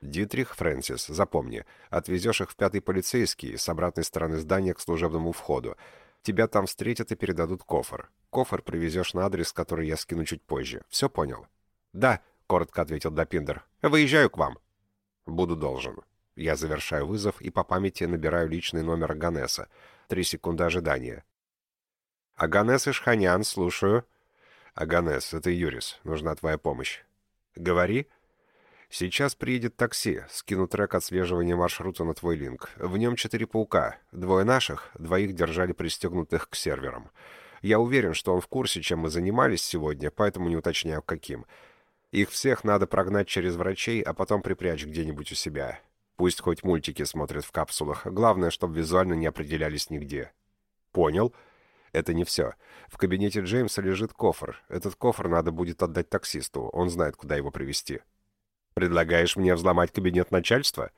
Дитрих, Фрэнсис, запомни, отвезешь их в пятый полицейский с обратной стороны здания к служебному входу. Тебя там встретят и передадут кофр. Кофр привезешь на адрес, который я скину чуть позже. Все понял?» «Да», — коротко ответил Допиндер. «Выезжаю к вам». «Буду должен». Я завершаю вызов и по памяти набираю личный номер Ганеса. Три секунды ожидания. «Аганес Ишханян, слушаю». «Аганес, это Юрис. Нужна твоя помощь». «Говори». «Сейчас приедет такси. Скину трек отслеживания маршрута на твой линк. В нем четыре паука. Двое наших, двоих держали пристегнутых к серверам. Я уверен, что он в курсе, чем мы занимались сегодня, поэтому не уточняю, каким. Их всех надо прогнать через врачей, а потом припрячь где-нибудь у себя. Пусть хоть мультики смотрят в капсулах. Главное, чтобы визуально не определялись нигде». «Понял». Это не все. В кабинете Джеймса лежит кофр. Этот кофр надо будет отдать таксисту. Он знает, куда его привезти. Предлагаешь мне взломать кабинет начальства?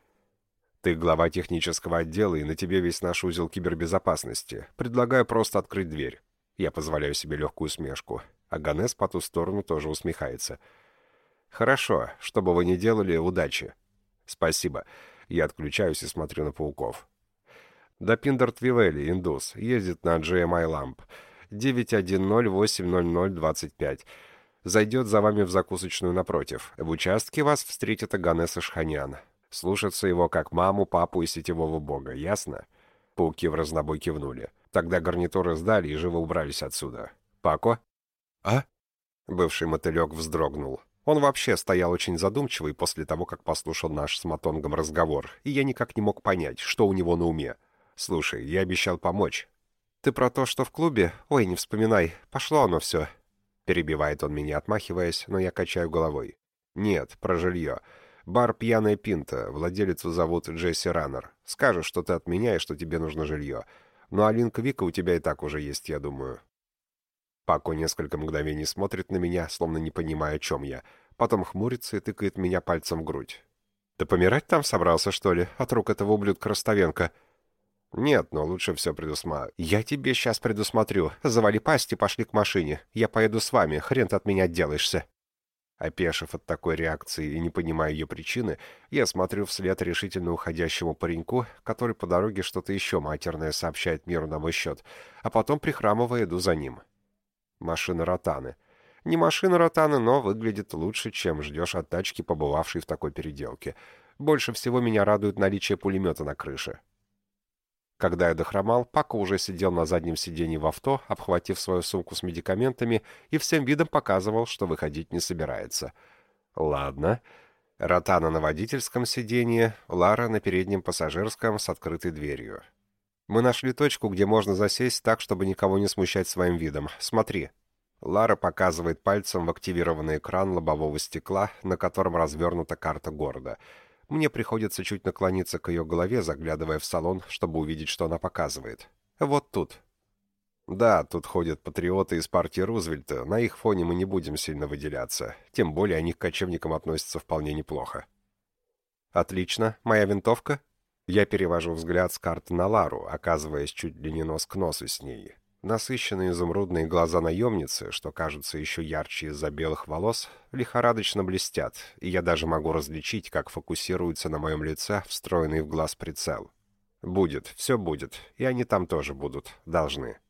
Ты глава технического отдела, и на тебе весь наш узел кибербезопасности. Предлагаю просто открыть дверь. Я позволяю себе легкую смешку. А Ганес по ту сторону тоже усмехается. Хорошо. Что бы вы ни делали, удачи. Спасибо. Я отключаюсь и смотрю на пауков. До Пиндер-Твивелли, индус. Ездит на GMI Lamp. 910-800-25 зайдет за вами в закусочную напротив. В участке вас встретит Аганес Ишханян. Слушаться его как маму, папу и сетевого бога, ясно?» Пауки в разнобой кивнули. Тогда гарнитуры сдали и живо убрались отсюда. «Пако?» «А?» Бывший мотылек вздрогнул. Он вообще стоял очень задумчивый после того, как послушал наш с Матонгом разговор, и я никак не мог понять, что у него на уме. «Слушай, я обещал помочь». «Ты про то, что в клубе? Ой, не вспоминай. Пошло оно все. Перебивает он меня, отмахиваясь, но я качаю головой. Нет, про жилье. Бар «Пьяная пинта», владелицу зовут Джесси Раннер. Скажешь, что ты от меня и что тебе нужно жилье. Ну а линк Вика у тебя и так уже есть, я думаю. Пако несколько мгновений смотрит на меня, словно не понимая, о чем я. Потом хмурится и тыкает меня пальцем в грудь. «Ты помирать там собрался, что ли, от рук этого ублюдка Ростовенко?» «Нет, но лучше все предусма...» «Я тебе сейчас предусмотрю. Завали пасть и пошли к машине. Я поеду с вами, хрен ты от меня отделаешься». Опешив от такой реакции и не понимая ее причины, я смотрю вслед решительно уходящему пареньку, который по дороге что-то еще матерное сообщает миру на мой счет, а потом, прихрамывая, иду за ним. Машина Ротаны. Не машина Ротаны, но выглядит лучше, чем ждешь от тачки, побывавшей в такой переделке. Больше всего меня радует наличие пулемета на крыше. Когда я дохромал, Пако уже сидел на заднем сиденье в авто, обхватив свою сумку с медикаментами, и всем видом показывал, что выходить не собирается. «Ладно». Ротана на водительском сиденье, Лара на переднем пассажирском с открытой дверью. «Мы нашли точку, где можно засесть так, чтобы никого не смущать своим видом. Смотри». Лара показывает пальцем в активированный экран лобового стекла, на котором развернута карта города — мне приходится чуть наклониться к ее голове, заглядывая в салон, чтобы увидеть, что она показывает. Вот тут. Да, тут ходят патриоты из партии Рузвельта, на их фоне мы не будем сильно выделяться, тем более они к кочевникам относятся вполне неплохо. Отлично, моя винтовка? Я перевожу взгляд с карты на Лару, оказываясь чуть ли не нос к носу с ней. Насыщенные изумрудные глаза наемницы, что кажутся еще ярче из-за белых волос, лихорадочно блестят, и я даже могу различить, как фокусируется на моем лице встроенный в глаз прицел. Будет, все будет, и они там тоже будут, должны.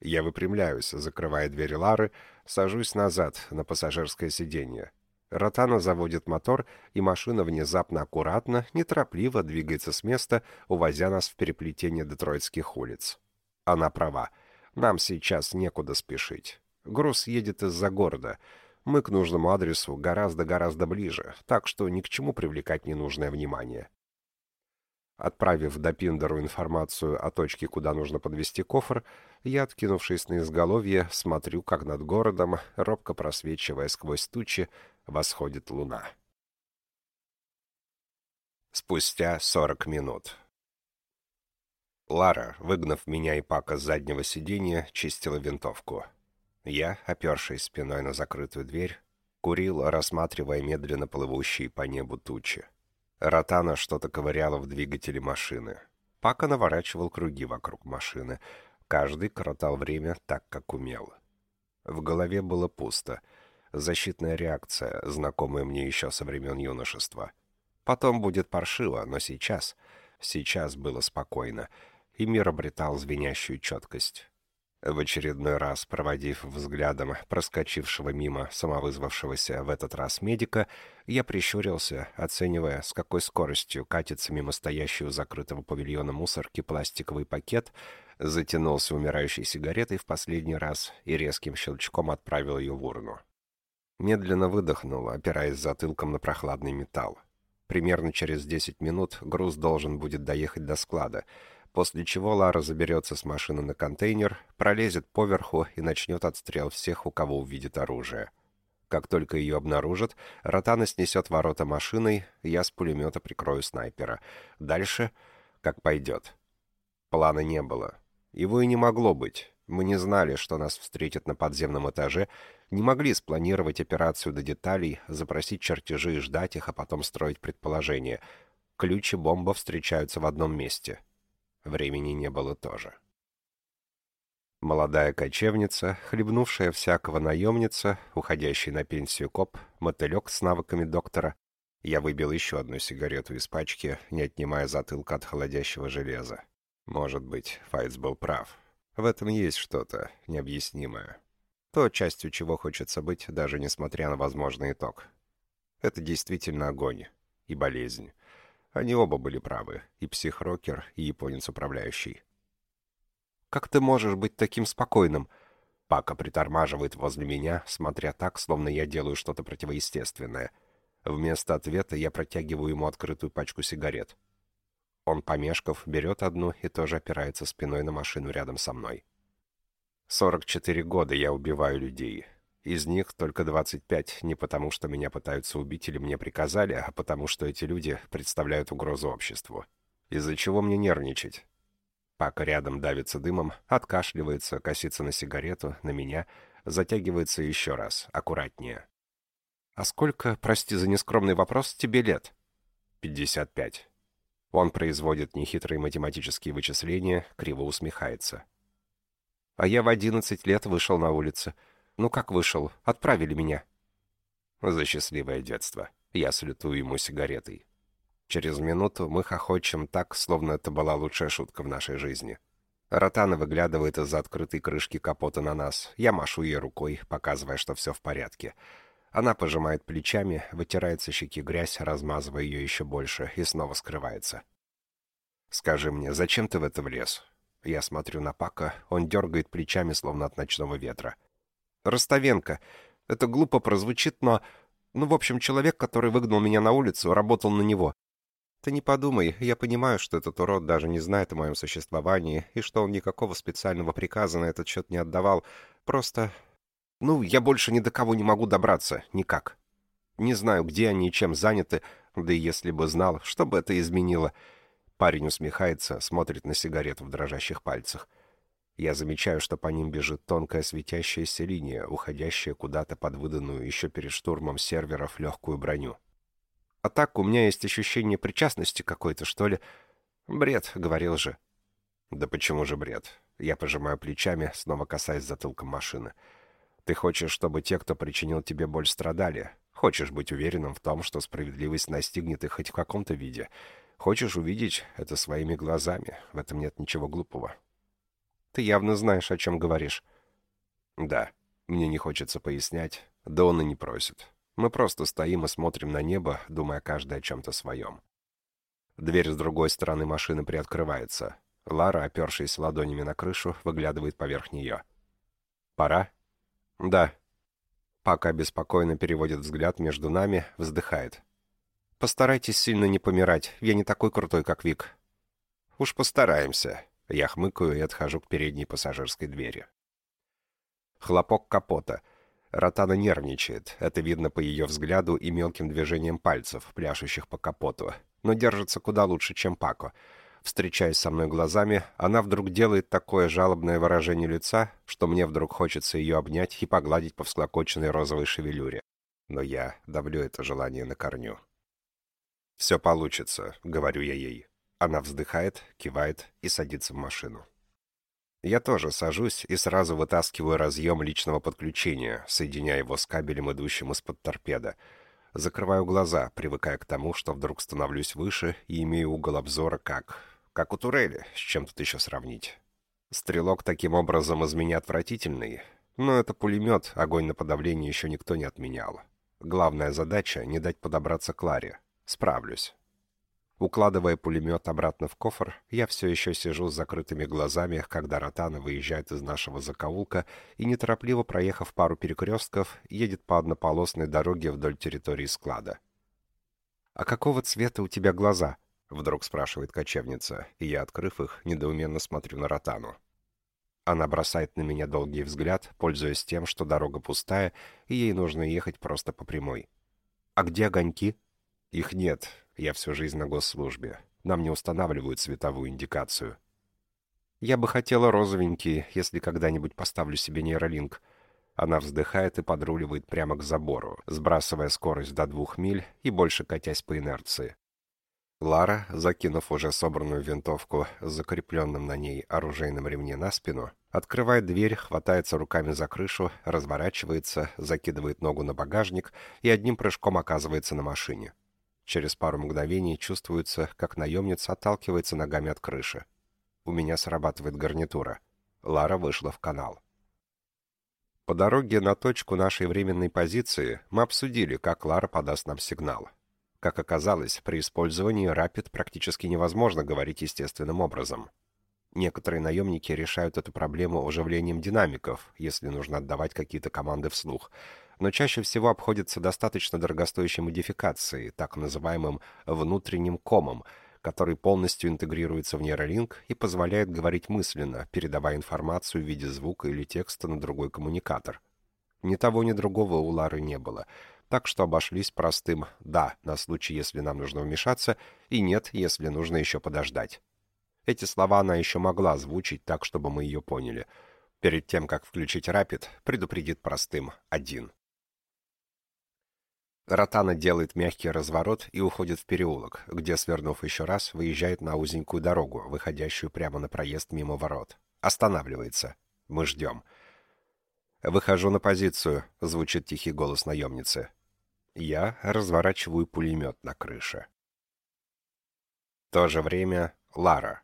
Я выпрямляюсь, закрывая дверь Лары, сажусь назад на пассажирское сиденье. Ротана заводит мотор, и машина внезапно аккуратно, неторопливо двигается с места, увозя нас в переплетение детройтских улиц. Она права. Нам сейчас некуда спешить. Груз едет из-за города. Мы к нужному адресу гораздо-гораздо ближе, так что ни к чему привлекать ненужное внимание. Отправив до Пиндеру информацию о точке, куда нужно подвести кофр, я, откинувшись на изголовье, смотрю, как над городом, робко просвечивая сквозь тучи, восходит луна. Спустя сорок минут. Лара, выгнав меня и Пака с заднего сиденья, чистила винтовку. Я, опершись спиной на закрытую дверь, курил, рассматривая медленно плывущие по небу тучи. Ротана что-то ковыряла в двигателе машины. Пака наворачивал круги вокруг машины. Каждый коротал время так, как умел. В голове было пусто. Защитная реакция, знакомая мне еще со времен юношества. Потом будет паршиво, но сейчас... Сейчас было спокойно — и мир обретал звенящую четкость. В очередной раз, проводив взглядом проскочившего мимо самовызвавшегося в этот раз медика, я прищурился, оценивая, с какой скоростью катится мимо стоящего закрытого павильона мусорки пластиковый пакет, затянулся умирающей сигаретой в последний раз и резким щелчком отправил ее в урну. Медленно выдохнул, опираясь затылком на прохладный металл. Примерно через 10 минут груз должен будет доехать до склада — после чего Лара заберется с машины на контейнер, пролезет поверху и начнет отстрел всех, у кого увидит оружие. Как только ее обнаружат, Ротана снесет ворота машиной, я с пулемета прикрою снайпера. Дальше как пойдет. Плана не было. Его и не могло быть. Мы не знали, что нас встретят на подземном этаже, не могли спланировать операцию до деталей, запросить чертежи и ждать их, а потом строить предположения. Ключ и бомба встречаются в одном месте — Времени не было тоже. Молодая кочевница, хлебнувшая всякого наемница, уходящий на пенсию коп, мотылек с навыками доктора. Я выбил еще одну сигарету из пачки, не отнимая затылка от холодящего железа. Может быть, Файтс был прав. В этом есть что-то необъяснимое. То, частью чего хочется быть, даже несмотря на возможный итог. Это действительно огонь и болезнь. Они оба были правы, и психрокер, и японец-управляющий. «Как ты можешь быть таким спокойным?» Пака притормаживает возле меня, смотря так, словно я делаю что-то противоестественное. Вместо ответа я протягиваю ему открытую пачку сигарет. Он, помешков, берет одну и тоже опирается спиной на машину рядом со мной. 44 года я убиваю людей. Из них только 25 не потому, что меня пытаются убить или мне приказали, а потому, что эти люди представляют угрозу обществу. Из-за чего мне нервничать? Пака рядом давится дымом, откашливается, косится на сигарету, на меня, затягивается еще раз, аккуратнее. «А сколько, прости за нескромный вопрос, тебе лет?» «55». Он производит нехитрые математические вычисления, криво усмехается. «А я в 11 лет вышел на улицу. Ну как вышел? Отправили меня. За счастливое детство. Я салютую ему сигаретой. Через минуту мы хохочем так, словно это была лучшая шутка в нашей жизни. Ротана выглядывает из-за открытой крышки капота на нас. Я машу ей рукой, показывая, что все в порядке. Она пожимает плечами, вытирает со щеки грязь, размазывая ее еще больше, и снова скрывается. «Скажи мне, зачем ты в это влез?» Я смотрю на Пака, он дергает плечами, словно от ночного ветра. Ростовенко. Это глупо прозвучит, но... Ну, в общем, человек, который выгнал меня на улицу, работал на него. Ты не подумай, я понимаю, что этот урод даже не знает о моем существовании, и что он никакого специального приказа на этот счет не отдавал. Просто... Ну, я больше ни до кого не могу добраться. Никак. Не знаю, где они и чем заняты, да и если бы знал, что бы это изменило. Парень усмехается, смотрит на сигарету в дрожащих пальцах. — я замечаю, что по ним бежит тонкая светящаяся линия, уходящая куда-то под выданную еще перед штурмом серверов легкую броню. А так у меня есть ощущение причастности какой-то, что ли. Бред, говорил же. Да почему же бред? Я пожимаю плечами, снова касаясь затылком машины. «Ты хочешь, чтобы те, кто причинил тебе боль, страдали? Хочешь быть уверенным в том, что справедливость настигнет их хоть в каком-то виде? Хочешь увидеть это своими глазами? В этом нет ничего глупого». «Ты явно знаешь, о чем говоришь». «Да. Мне не хочется пояснять. Да он и не просит. Мы просто стоим и смотрим на небо, думая каждый о чем-то своем. Дверь с другой стороны машины приоткрывается. Лара, опершись ладонями на крышу, выглядывает поверх нее. «Пора?» «Да». Пока беспокойно переводит взгляд между нами, вздыхает. «Постарайтесь сильно не помирать, я не такой крутой, как Вик». «Уж постараемся». Я хмыкаю и отхожу к передней пассажирской двери. Хлопок капота. Ротана нервничает, это видно по ее взгляду и мелким движениям пальцев, пляшущих по капоту, но держится куда лучше, чем Пако — Встречаясь со мной глазами, она вдруг делает такое жалобное выражение лица, что мне вдруг хочется ее обнять и погладить по всклокоченной розовой шевелюре. Но я давлю это желание на корню. «Все получится», — говорю я ей. Она вздыхает, кивает и садится в машину. Я тоже сажусь и сразу вытаскиваю разъем личного подключения, соединяя его с кабелем, идущим из-под торпеда. Закрываю глаза, привыкая к тому, что вдруг становлюсь выше и имею угол обзора как как у турели, с чем тут еще сравнить. Стрелок таким образом из меня отвратительный, но это пулемет, огонь на подавление еще никто не отменял. Главная задача — не дать подобраться Кларе. Справлюсь. Укладывая пулемет обратно в кофр, я все еще сижу с закрытыми глазами, когда Ротана выезжает из нашего закоулка и, неторопливо проехав пару перекрестков, едет по однополосной дороге вдоль территории склада. «А какого цвета у тебя глаза?» Вдруг спрашивает кочевница, и я, открыв их, недоуменно смотрю на Ротану. Она бросает на меня долгий взгляд, пользуясь тем, что дорога пустая, и ей нужно ехать просто по прямой. «А где огоньки?» «Их нет. Я всю жизнь на госслужбе. Нам не устанавливают световую индикацию». «Я бы хотела розовенькие, если когда-нибудь поставлю себе нейролинк». Она вздыхает и подруливает прямо к забору, сбрасывая скорость до двух миль и больше катясь по инерции. Лара, закинув уже собранную винтовку с закрепленным на ней оружейным ремне на спину, открывает дверь, хватается руками за крышу, разворачивается, закидывает ногу на багажник и одним прыжком оказывается на машине. Через пару мгновений чувствуется, как наемница отталкивается ногами от крыши. У меня срабатывает гарнитура. Лара вышла в канал. По дороге на точку нашей временной позиции мы обсудили, как Лара подаст нам сигнал. Как оказалось, при использовании Rapid практически невозможно говорить естественным образом. Некоторые наемники решают эту проблему оживлением динамиков, если нужно отдавать какие-то команды вслух, но чаще всего обходится достаточно дорогостоящей модификацией, так называемым внутренним комом, который полностью интегрируется в нейролинк и позволяет говорить мысленно, передавая информацию в виде звука или текста на другой коммуникатор. Ни того, ни другого у Лары не было — так что обошлись простым «да» на случай, если нам нужно вмешаться, и «нет», если нужно еще подождать. Эти слова она еще могла озвучить так, чтобы мы ее поняли. Перед тем, как включить рапид, предупредит простым «один». Ротана делает мягкий разворот и уходит в переулок, где, свернув еще раз, выезжает на узенькую дорогу, выходящую прямо на проезд мимо ворот. Останавливается. Мы ждем. «Выхожу на позицию», — звучит тихий голос наемницы. Я разворачиваю пулемет на крыше. В то же время Лара.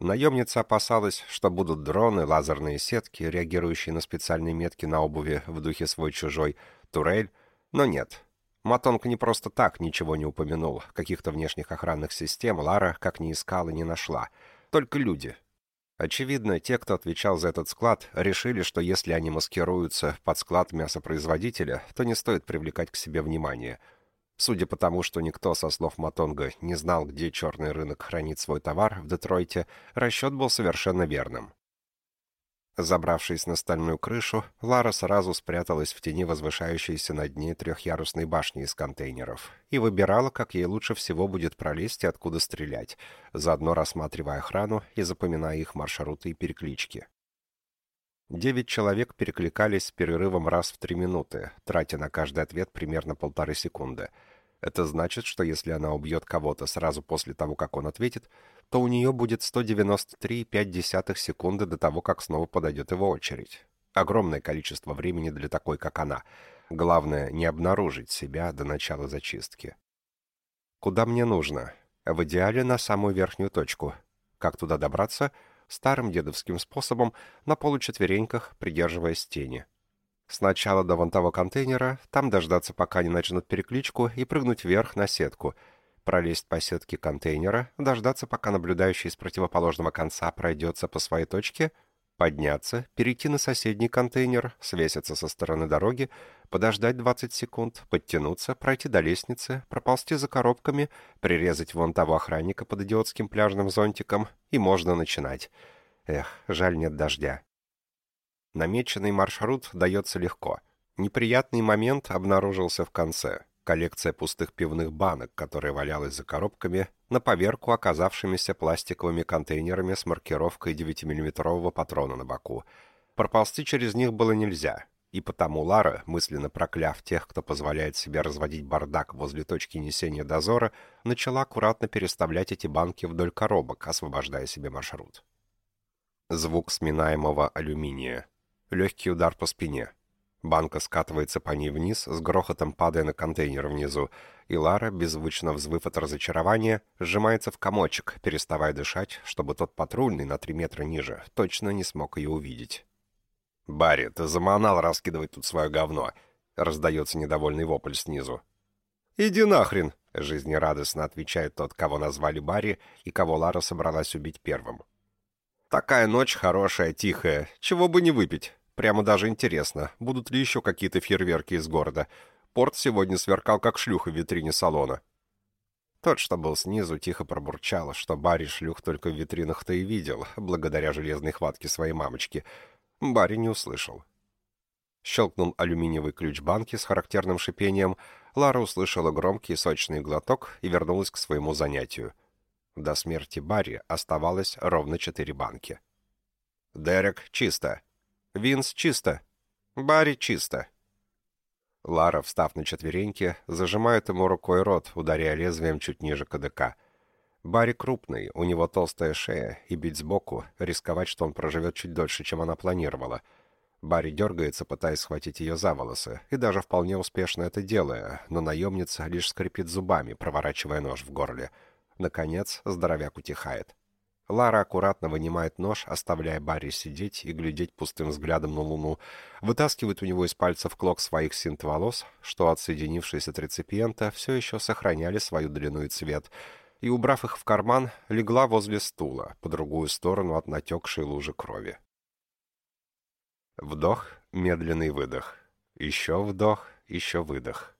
Наемница опасалась, что будут дроны, лазерные сетки, реагирующие на специальные метки на обуви в духе свой-чужой, турель, но нет. Матонг не просто так ничего не упомянул. Каких-то внешних охранных систем Лара, как ни искала, не нашла. Только люди, Очевидно, те, кто отвечал за этот склад, решили, что если они маскируются под склад мясопроизводителя, то не стоит привлекать к себе внимание. Судя по тому, что никто, со слов Матонга, не знал, где черный рынок хранит свой товар в Детройте, расчет был совершенно верным. Забравшись на стальную крышу, Лара сразу спряталась в тени возвышающейся над ней трехъярусной башни из контейнеров и выбирала, как ей лучше всего будет пролезть и откуда стрелять, заодно рассматривая охрану и запоминая их маршруты и переклички. Девять человек перекликались с перерывом раз в три минуты, тратя на каждый ответ примерно полторы секунды. Это значит, что если она убьет кого-то сразу после того, как он ответит, то у нее будет 193,5 секунды до того, как снова подойдет его очередь. Огромное количество времени для такой, как она. Главное, не обнаружить себя до начала зачистки. Куда мне нужно? В идеале на самую верхнюю точку. Как туда добраться? Старым дедовским способом, на получетвереньках, придерживаясь тени. Сначала до вон того контейнера, там дождаться, пока не начнут перекличку, и прыгнуть вверх на сетку. Пролезть по сетке контейнера, дождаться, пока наблюдающий с противоположного конца пройдется по своей точке, подняться, перейти на соседний контейнер, свеситься со стороны дороги, подождать 20 секунд, подтянуться, пройти до лестницы, проползти за коробками, прирезать вон того охранника под идиотским пляжным зонтиком, и можно начинать. Эх, жаль нет дождя. Намеченный маршрут дается легко. Неприятный момент обнаружился в конце. Коллекция пустых пивных банок, которая валялась за коробками, на поверку оказавшимися пластиковыми контейнерами с маркировкой 9-миллиметрового патрона на боку. Проползти через них было нельзя, и потому Лара, мысленно прокляв тех, кто позволяет себе разводить бардак возле точки несения дозора, начала аккуратно переставлять эти банки вдоль коробок, освобождая себе маршрут. Звук сминаемого алюминия. Легкий удар по спине. Банка скатывается по ней вниз, с грохотом падая на контейнер внизу, и Лара, беззвучно взвыв от разочарования, сжимается в комочек, переставая дышать, чтобы тот патрульный на три метра ниже точно не смог ее увидеть. «Барри, ты заманал раскидывать тут свое говно!» — раздается недовольный вопль снизу. «Иди нахрен!» — жизнерадостно отвечает тот, кого назвали Барри и кого Лара собралась убить первым. «Такая ночь хорошая, тихая, чего бы не выпить!» Прямо даже интересно, будут ли еще какие-то фейерверки из города. Порт сегодня сверкал, как шлюха в витрине салона. Тот, что был снизу, тихо пробурчал, что Барри шлюх только в витринах-то и видел, благодаря железной хватке своей мамочки. Барри не услышал. Щелкнул алюминиевый ключ банки с характерным шипением. Лара услышала громкий сочный глоток и вернулась к своему занятию. До смерти Барри оставалось ровно четыре банки. «Дерек, чисто!» Винс чисто. Барри чисто. Лара, встав на четвереньки, зажимает ему рукой рот, ударяя лезвием чуть ниже КДК. Барри крупный, у него толстая шея, и бить сбоку, рисковать, что он проживет чуть дольше, чем она планировала. Барри дергается, пытаясь схватить ее за волосы, и даже вполне успешно это делая, но наемница лишь скрипит зубами, проворачивая нож в горле. Наконец, здоровяк утихает. Лара аккуратно вынимает нож, оставляя Барри сидеть и глядеть пустым взглядом на луну, вытаскивает у него из пальцев клок своих синт-волос, что отсоединившись от реципиента все еще сохраняли свою длину и цвет, и, убрав их в карман, легла возле стула, по другую сторону от натекшей лужи крови. Вдох, медленный выдох. Еще вдох, еще выдох.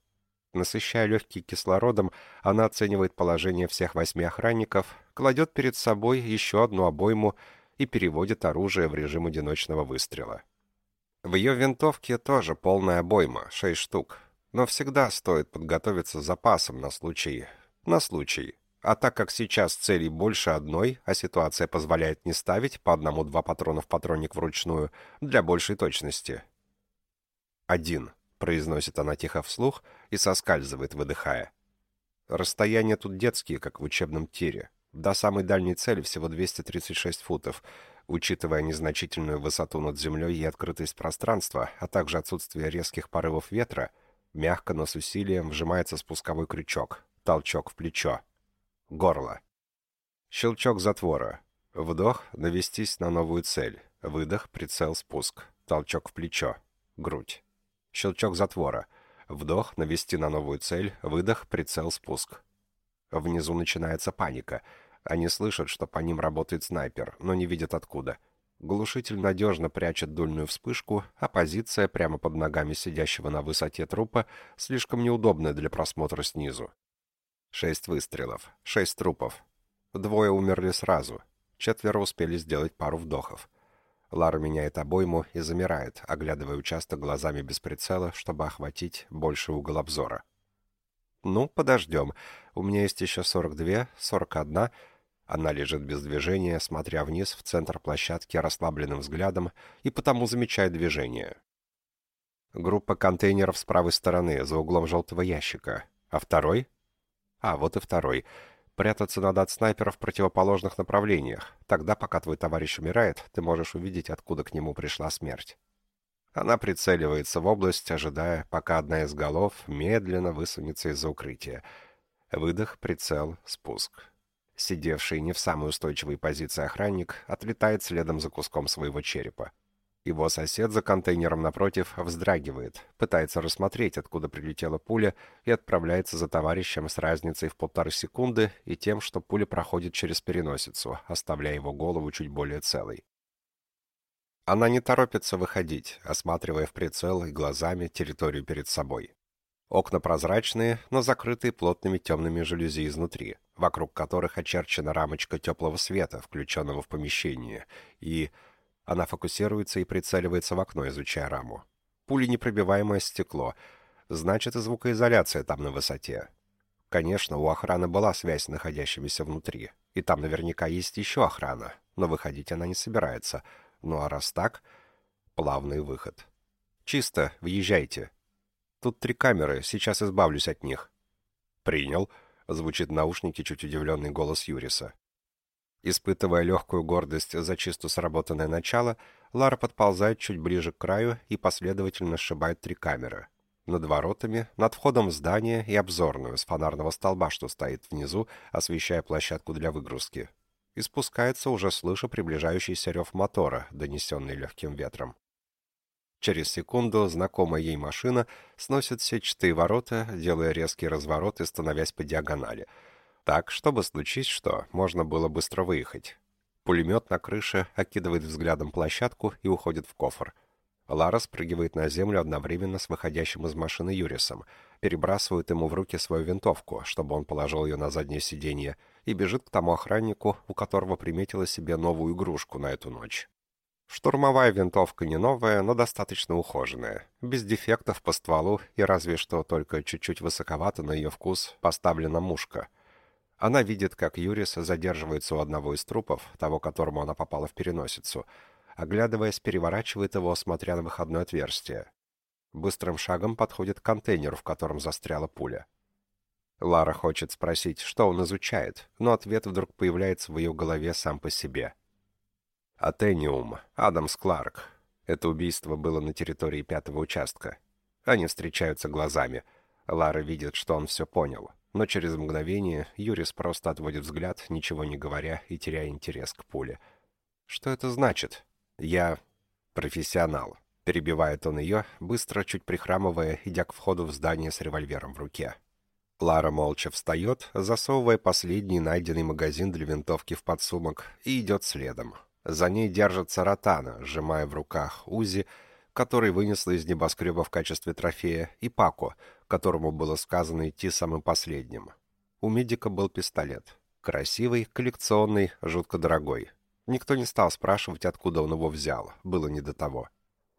Насыщая легкие кислородом, она оценивает положение всех восьми охранников, кладет перед собой еще одну обойму и переводит оружие в режим одиночного выстрела. В ее винтовке тоже полная обойма, шесть штук, но всегда стоит подготовиться с запасом на случай... на случай. А так как сейчас целей больше одной, а ситуация позволяет не ставить по одному-два патрона в патронник вручную, для большей точности. Один. — произносит она тихо вслух и соскальзывает, выдыхая. Расстояния тут детские, как в учебном тире. До самой дальней цели всего 236 футов. Учитывая незначительную высоту над землей и открытость пространства, а также отсутствие резких порывов ветра, мягко, но с усилием вжимается спусковой крючок. Толчок в плечо. Горло. Щелчок затвора. Вдох — навестись на новую цель. Выдох — прицел, спуск. Толчок в плечо. Грудь. Щелчок затвора. Вдох, навести на новую цель, выдох, прицел, спуск. Внизу начинается паника. Они слышат, что по ним работает снайпер, но не видят откуда. Глушитель надежно прячет дульную вспышку, а позиция прямо под ногами сидящего на высоте трупа слишком неудобная для просмотра снизу. Шесть выстрелов, шесть трупов. Двое умерли сразу. Четверо успели сделать пару вдохов. Лара меняет обойму и замирает, оглядывая участок глазами без прицела, чтобы охватить больше угол обзора. «Ну, подождем. У меня есть еще 42, 41...» Она лежит без движения, смотря вниз в центр площадки расслабленным взглядом и потому замечает движение. Группа контейнеров с правой стороны, за углом желтого ящика. А второй? А, вот и второй. Прятаться надо от снайперов в противоположных направлениях. Тогда, пока твой товарищ умирает, ты можешь увидеть, откуда к нему пришла смерть. Она прицеливается в область, ожидая, пока одна из голов медленно высунется из-за укрытия. Выдох, прицел, спуск. Сидевший не в самой устойчивой позиции охранник отлетает следом за куском своего черепа. Его сосед за контейнером напротив вздрагивает, пытается рассмотреть, откуда прилетела пуля, и отправляется за товарищем с разницей в полторы секунды и тем, что пуля проходит через переносицу, оставляя его голову чуть более целой. Она не торопится выходить, осматривая в прицел и глазами территорию перед собой. Окна прозрачные, но закрытые плотными темными жалюзи изнутри, вокруг которых очерчена рамочка теплого света, включенного в помещение, и она фокусируется и прицеливается в окно, изучая раму. Пули непробиваемое стекло. Значит, и звукоизоляция там на высоте. Конечно, у охраны была связь с находящимися внутри. И там наверняка есть еще охрана. Но выходить она не собирается. Ну а раз так, плавный выход. «Чисто, въезжайте. Тут три камеры, сейчас избавлюсь от них». «Принял», — звучит в наушнике чуть удивленный голос Юриса. Испытывая легкую гордость за чисто сработанное начало, Лара подползает чуть ближе к краю и последовательно сшибает три камеры. Над воротами, над входом в здание и обзорную с фонарного столба, что стоит внизу, освещая площадку для выгрузки. И спускается, уже слыша приближающийся рев мотора, донесенный легким ветром. Через секунду знакомая ей машина сносит сетчатые ворота, делая резкий разворот и становясь по диагонали — так, чтобы случись что, можно было быстро выехать. Пулемет на крыше окидывает взглядом площадку и уходит в кофр. Лара спрыгивает на землю одновременно с выходящим из машины Юрисом, перебрасывает ему в руки свою винтовку, чтобы он положил ее на заднее сиденье, и бежит к тому охраннику, у которого приметила себе новую игрушку на эту ночь. Штурмовая винтовка не новая, но достаточно ухоженная, без дефектов по стволу и разве что только чуть-чуть высоковато на ее вкус поставлена мушка — она видит, как Юрис задерживается у одного из трупов, того, которому она попала в переносицу. Оглядываясь, переворачивает его, смотря на выходное отверстие. Быстрым шагом подходит к контейнеру, в котором застряла пуля. Лара хочет спросить, что он изучает, но ответ вдруг появляется в ее голове сам по себе. Атениум, Адамс Кларк. Это убийство было на территории пятого участка. Они встречаются глазами. Лара видит, что он все понял но через мгновение Юрис просто отводит взгляд, ничего не говоря и теряя интерес к пуле. «Что это значит?» «Я профессионал», — перебивает он ее, быстро, чуть прихрамывая, идя к входу в здание с револьвером в руке. Лара молча встает, засовывая последний найденный магазин для винтовки в подсумок, и идет следом. За ней держится Ротана, сжимая в руках Узи, который вынесла из небоскреба в качестве трофея, и Пако, которому было сказано идти самым последним. У медика был пистолет. Красивый, коллекционный, жутко дорогой. Никто не стал спрашивать, откуда он его взял, было не до того.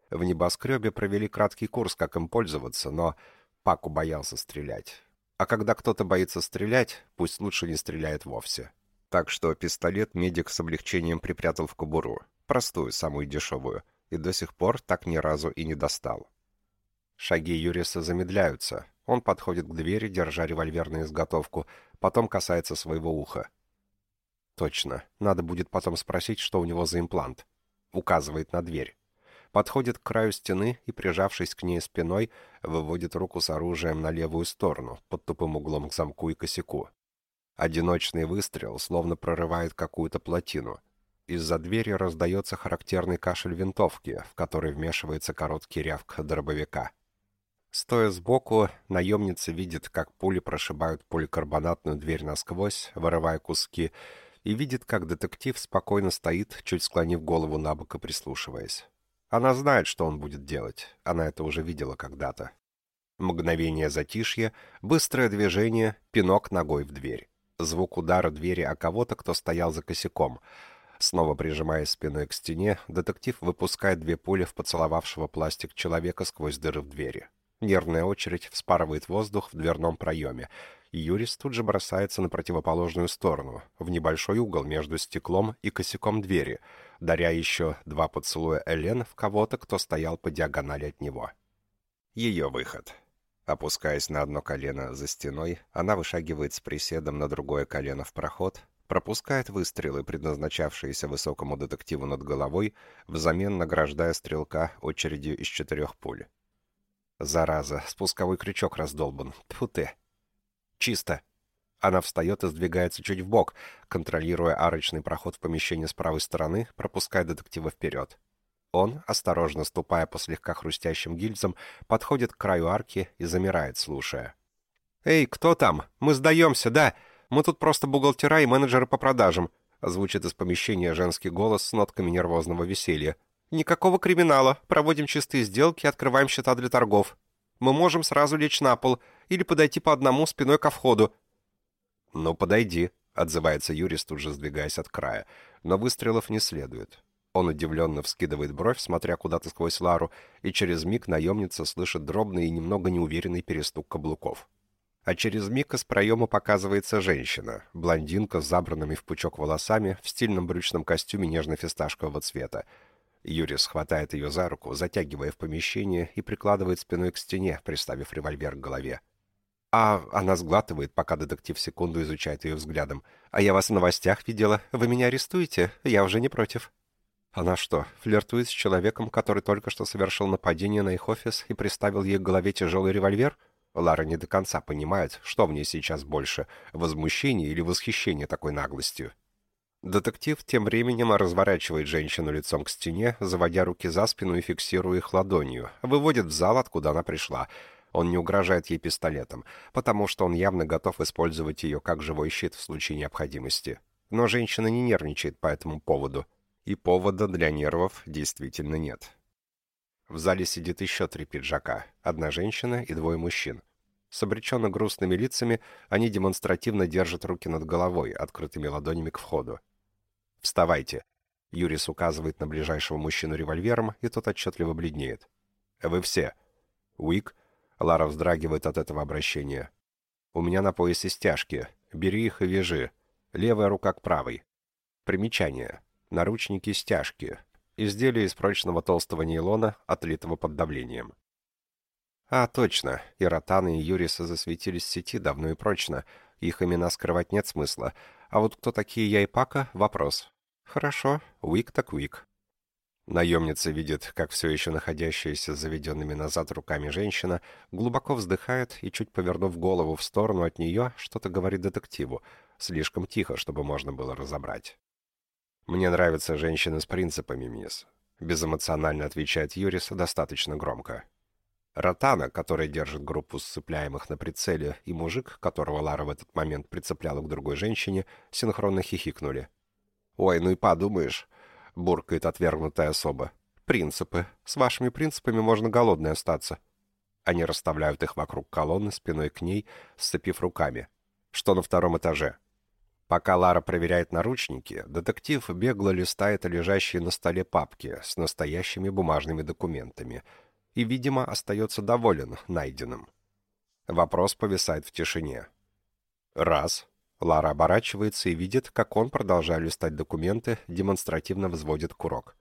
В небоскребе провели краткий курс, как им пользоваться, но Паку боялся стрелять. А когда кто-то боится стрелять, пусть лучше не стреляет вовсе. Так что пистолет медик с облегчением припрятал в кобуру. Простую, самую дешевую — и до сих пор так ни разу и не достал. Шаги Юриса замедляются. Он подходит к двери, держа револьвер на изготовку, потом касается своего уха. Точно, надо будет потом спросить, что у него за имплант. Указывает на дверь. Подходит к краю стены и, прижавшись к ней спиной, выводит руку с оружием на левую сторону, под тупым углом к замку и косяку. Одиночный выстрел словно прорывает какую-то плотину. Из-за двери раздается характерный кашель винтовки, в который вмешивается короткий рявк дробовика. Стоя сбоку, наемница видит, как пули прошибают поликарбонатную дверь насквозь, вырывая куски, и видит, как детектив спокойно стоит, чуть склонив голову на бок и прислушиваясь. Она знает, что он будет делать. Она это уже видела когда-то. Мгновение затишья, быстрое движение, пинок ногой в дверь. Звук удара двери о кого-то, кто стоял за косяком — Снова прижимаясь спиной к стене, детектив выпускает две пули в поцеловавшего пластик человека сквозь дыры в двери. Нервная очередь вспарывает воздух в дверном проеме, Юрис тут же бросается на противоположную сторону, в небольшой угол между стеклом и косяком двери, даря еще два поцелуя Элен в кого-то, кто стоял по диагонали от него. Ее выход. Опускаясь на одно колено за стеной, она вышагивает с приседом на другое колено в проход, пропускает выстрелы, предназначавшиеся высокому детективу над головой, взамен награждая стрелка очередью из четырех пуль. Зараза, спусковой крючок раздолбан. Тьфу ты. Чисто. Она встает и сдвигается чуть в бок, контролируя арочный проход в помещение с правой стороны, пропуская детектива вперед. Он, осторожно ступая по слегка хрустящим гильзам, подходит к краю арки и замирает, слушая. «Эй, кто там? Мы сдаемся, да? Мы тут просто бухгалтера и менеджеры по продажам», звучит из помещения женский голос с нотками нервозного веселья. «Никакого криминала. Проводим чистые сделки, открываем счета для торгов. Мы можем сразу лечь на пол или подойти по одному спиной ко входу». «Ну, подойди», — отзывается юрист, тут же сдвигаясь от края. Но выстрелов не следует. Он удивленно вскидывает бровь, смотря куда-то сквозь Лару, и через миг наемница слышит дробный и немного неуверенный перестук каблуков. А через миг из проема показывается женщина, блондинка с забранными в пучок волосами, в стильном брючном костюме нежно-фисташкового цвета. Юрис хватает ее за руку, затягивая в помещение и прикладывает спиной к стене, приставив револьвер к голове. А она сглатывает, пока детектив секунду изучает ее взглядом. «А я вас в новостях видела. Вы меня арестуете? Я уже не против». Она что, флиртует с человеком, который только что совершил нападение на их офис и приставил ей к голове тяжелый револьвер? Лара не до конца понимает, что в ней сейчас больше – возмущение или восхищение такой наглостью. Детектив тем временем разворачивает женщину лицом к стене, заводя руки за спину и фиксируя их ладонью, выводит в зал, откуда она пришла. Он не угрожает ей пистолетом, потому что он явно готов использовать ее как живой щит в случае необходимости. Но женщина не нервничает по этому поводу – и повода для нервов действительно нет. В зале сидит еще три пиджака, одна женщина и двое мужчин. С обреченно грустными лицами они демонстративно держат руки над головой, открытыми ладонями к входу. «Вставайте!» Юрис указывает на ближайшего мужчину револьвером, и тот отчетливо бледнеет. «Вы все!» «Уик?» Лара вздрагивает от этого обращения. «У меня на поясе стяжки. Бери их и вяжи. Левая рука к правой. Примечание наручники-стяжки, изделия из прочного толстого нейлона, отлитого под давлением. А, точно, и Ротаны, и Юриса засветились в сети давно и прочно, их имена скрывать нет смысла, а вот кто такие я и Пака — вопрос. Хорошо, Уик так Уик. Наемница видит, как все еще находящаяся с заведенными назад руками женщина глубоко вздыхает и, чуть повернув голову в сторону от нее, что-то говорит детективу, слишком тихо, чтобы можно было разобрать. «Мне нравятся женщины с принципами, мисс», — безэмоционально отвечает Юрис достаточно громко. Ротана, который держит группу сцепляемых на прицеле, и мужик, которого Лара в этот момент прицепляла к другой женщине, синхронно хихикнули. «Ой, ну и подумаешь», — буркает отвергнутая особа. «Принципы. С вашими принципами можно голодной остаться». Они расставляют их вокруг колонны, спиной к ней, сцепив руками. «Что на втором этаже?» Пока Лара проверяет наручники, детектив бегло листает лежащие на столе папки с настоящими бумажными документами и, видимо, остается доволен найденным. Вопрос повисает в тишине. Раз. Лара оборачивается и видит, как он, продолжая листать документы, демонстративно взводит курок.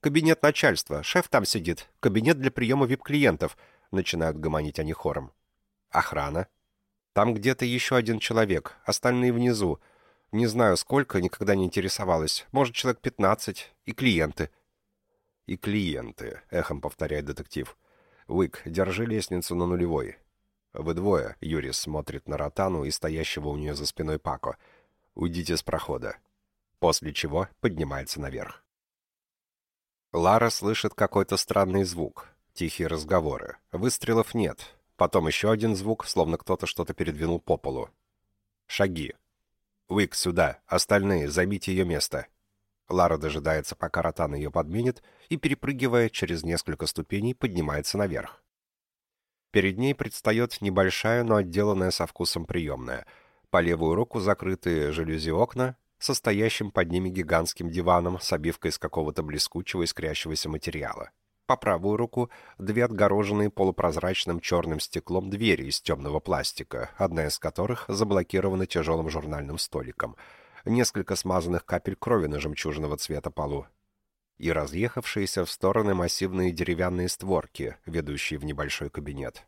«Кабинет начальства. Шеф там сидит. Кабинет для приема вип-клиентов», — начинают гомонить они хором. «Охрана. Там где-то еще один человек, остальные внизу. Не знаю, сколько, никогда не интересовалась. Может, человек пятнадцать. И клиенты». «И клиенты», — эхом повторяет детектив. «Уик, держи лестницу на нулевой». «Вы двое», — Юрис смотрит на Ротану и стоящего у нее за спиной Пако. «Уйдите с прохода». После чего поднимается наверх. Лара слышит какой-то странный звук. Тихие разговоры. Выстрелов нет. Потом еще один звук, словно кто-то что-то передвинул по полу. Шаги. «Уик, сюда! Остальные, займите ее место!» Лара дожидается, пока Ротан ее подменит, и, перепрыгивая через несколько ступеней, поднимается наверх. Перед ней предстает небольшая, но отделанная со вкусом приемная. По левую руку закрытые жалюзи окна, состоящим под ними гигантским диваном с обивкой из какого-то блескучего искрящегося материала. По правую руку две отгороженные полупрозрачным черным стеклом двери из темного пластика, одна из которых заблокирована тяжелым журнальным столиком. Несколько смазанных капель крови на жемчужного цвета полу. И разъехавшиеся в стороны массивные деревянные створки, ведущие в небольшой кабинет.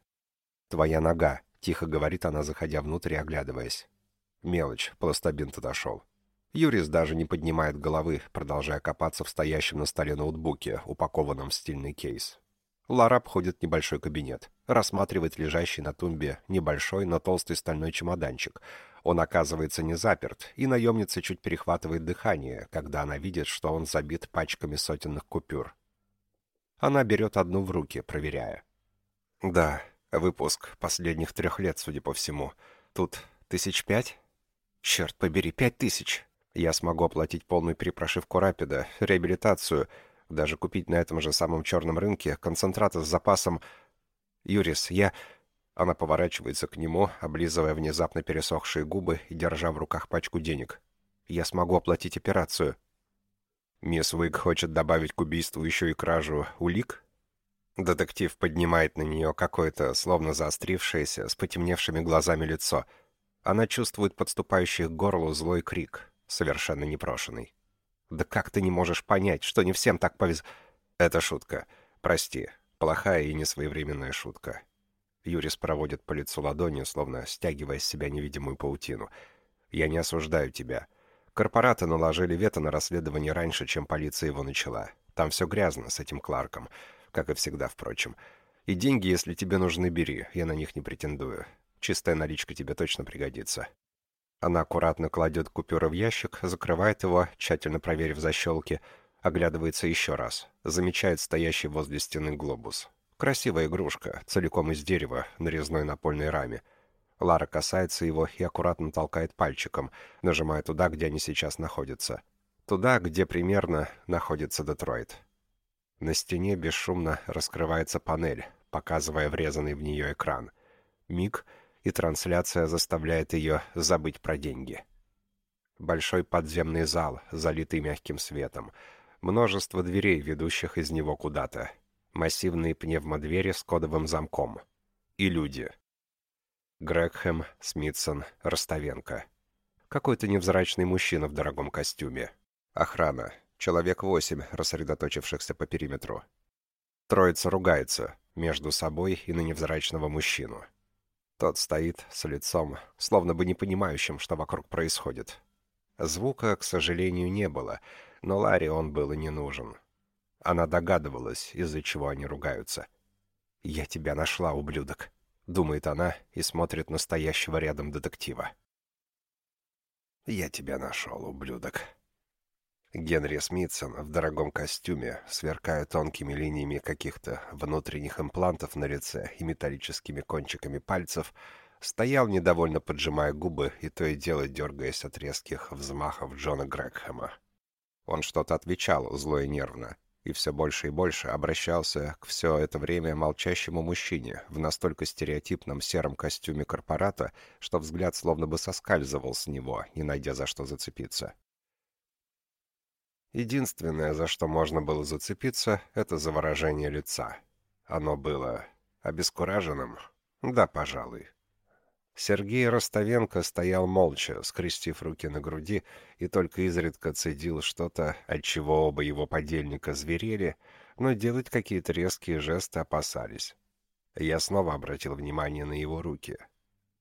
«Твоя нога», — тихо говорит она, заходя внутрь и оглядываясь. Мелочь, пластобинт отошел. Юрис даже не поднимает головы, продолжая копаться в стоящем на столе ноутбуке, упакованном в стильный кейс. Лара обходит небольшой кабинет, рассматривает лежащий на тумбе небольшой, но толстый стальной чемоданчик. Он оказывается не заперт, и наемница чуть перехватывает дыхание, когда она видит, что он забит пачками сотенных купюр. Она берет одну в руки, проверяя. «Да, выпуск последних трех лет, судя по всему. Тут тысяч пять?» «Черт побери, пять тысяч!» Я смогу оплатить полную перепрошивку Рапида, реабилитацию, даже купить на этом же самом черном рынке концентраты с запасом... Юрис, я... Она поворачивается к нему, облизывая внезапно пересохшие губы и держа в руках пачку денег. «Я смогу оплатить операцию». «Мисс Уик хочет добавить к убийству еще и кражу улик?» Детектив поднимает на нее какое-то, словно заострившееся, с потемневшими глазами лицо. Она чувствует подступающий к горлу злой крик совершенно непрошенный. «Да как ты не можешь понять, что не всем так повез...» «Это шутка. Прости. Плохая и несвоевременная шутка». Юрис проводит по лицу ладонью, словно стягивая с себя невидимую паутину. «Я не осуждаю тебя. Корпораты наложили вето на расследование раньше, чем полиция его начала. Там все грязно с этим Кларком, как и всегда, впрочем. И деньги, если тебе нужны, бери. Я на них не претендую. Чистая наличка тебе точно пригодится. Она аккуратно кладет купюры в ящик, закрывает его, тщательно проверив защелки, оглядывается еще раз. Замечает стоящий возле стены глобус. Красивая игрушка, целиком из дерева, на резной напольной раме. Лара касается его и аккуратно толкает пальчиком, нажимая туда, где они сейчас находятся. Туда, где примерно находится Детройт. На стене бесшумно раскрывается панель, показывая врезанный в нее экран. Миг — и трансляция заставляет ее забыть про деньги. Большой подземный зал, залитый мягким светом. Множество дверей, ведущих из него куда-то. Массивные пневмодвери с кодовым замком. И люди. Грегхэм, Смитсон, Ростовенко. Какой-то невзрачный мужчина в дорогом костюме. Охрана. Человек восемь, рассредоточившихся по периметру. Троица ругается между собой и на невзрачного мужчину. Тот стоит с лицом, словно бы не понимающим, что вокруг происходит. Звука, к сожалению, не было, но Ларе он был и не нужен. Она догадывалась, из-за чего они ругаются. «Я тебя нашла, ублюдок», — думает она и смотрит на стоящего рядом детектива. «Я тебя нашел, ублюдок», Генри Смитсон в дорогом костюме, сверкая тонкими линиями каких-то внутренних имплантов на лице и металлическими кончиками пальцев, стоял, недовольно поджимая губы и то и дело дергаясь от резких взмахов Джона Грегхэма. Он что-то отвечал, зло и нервно, и все больше и больше обращался к все это время молчащему мужчине в настолько стереотипном сером костюме корпората, что взгляд словно бы соскальзывал с него, не найдя за что зацепиться. Единственное, за что можно было зацепиться, это за выражение лица. Оно было обескураженным? Да, пожалуй. Сергей Ростовенко стоял молча, скрестив руки на груди, и только изредка цедил что-то, от чего оба его подельника зверели, но делать какие-то резкие жесты опасались. Я снова обратил внимание на его руки.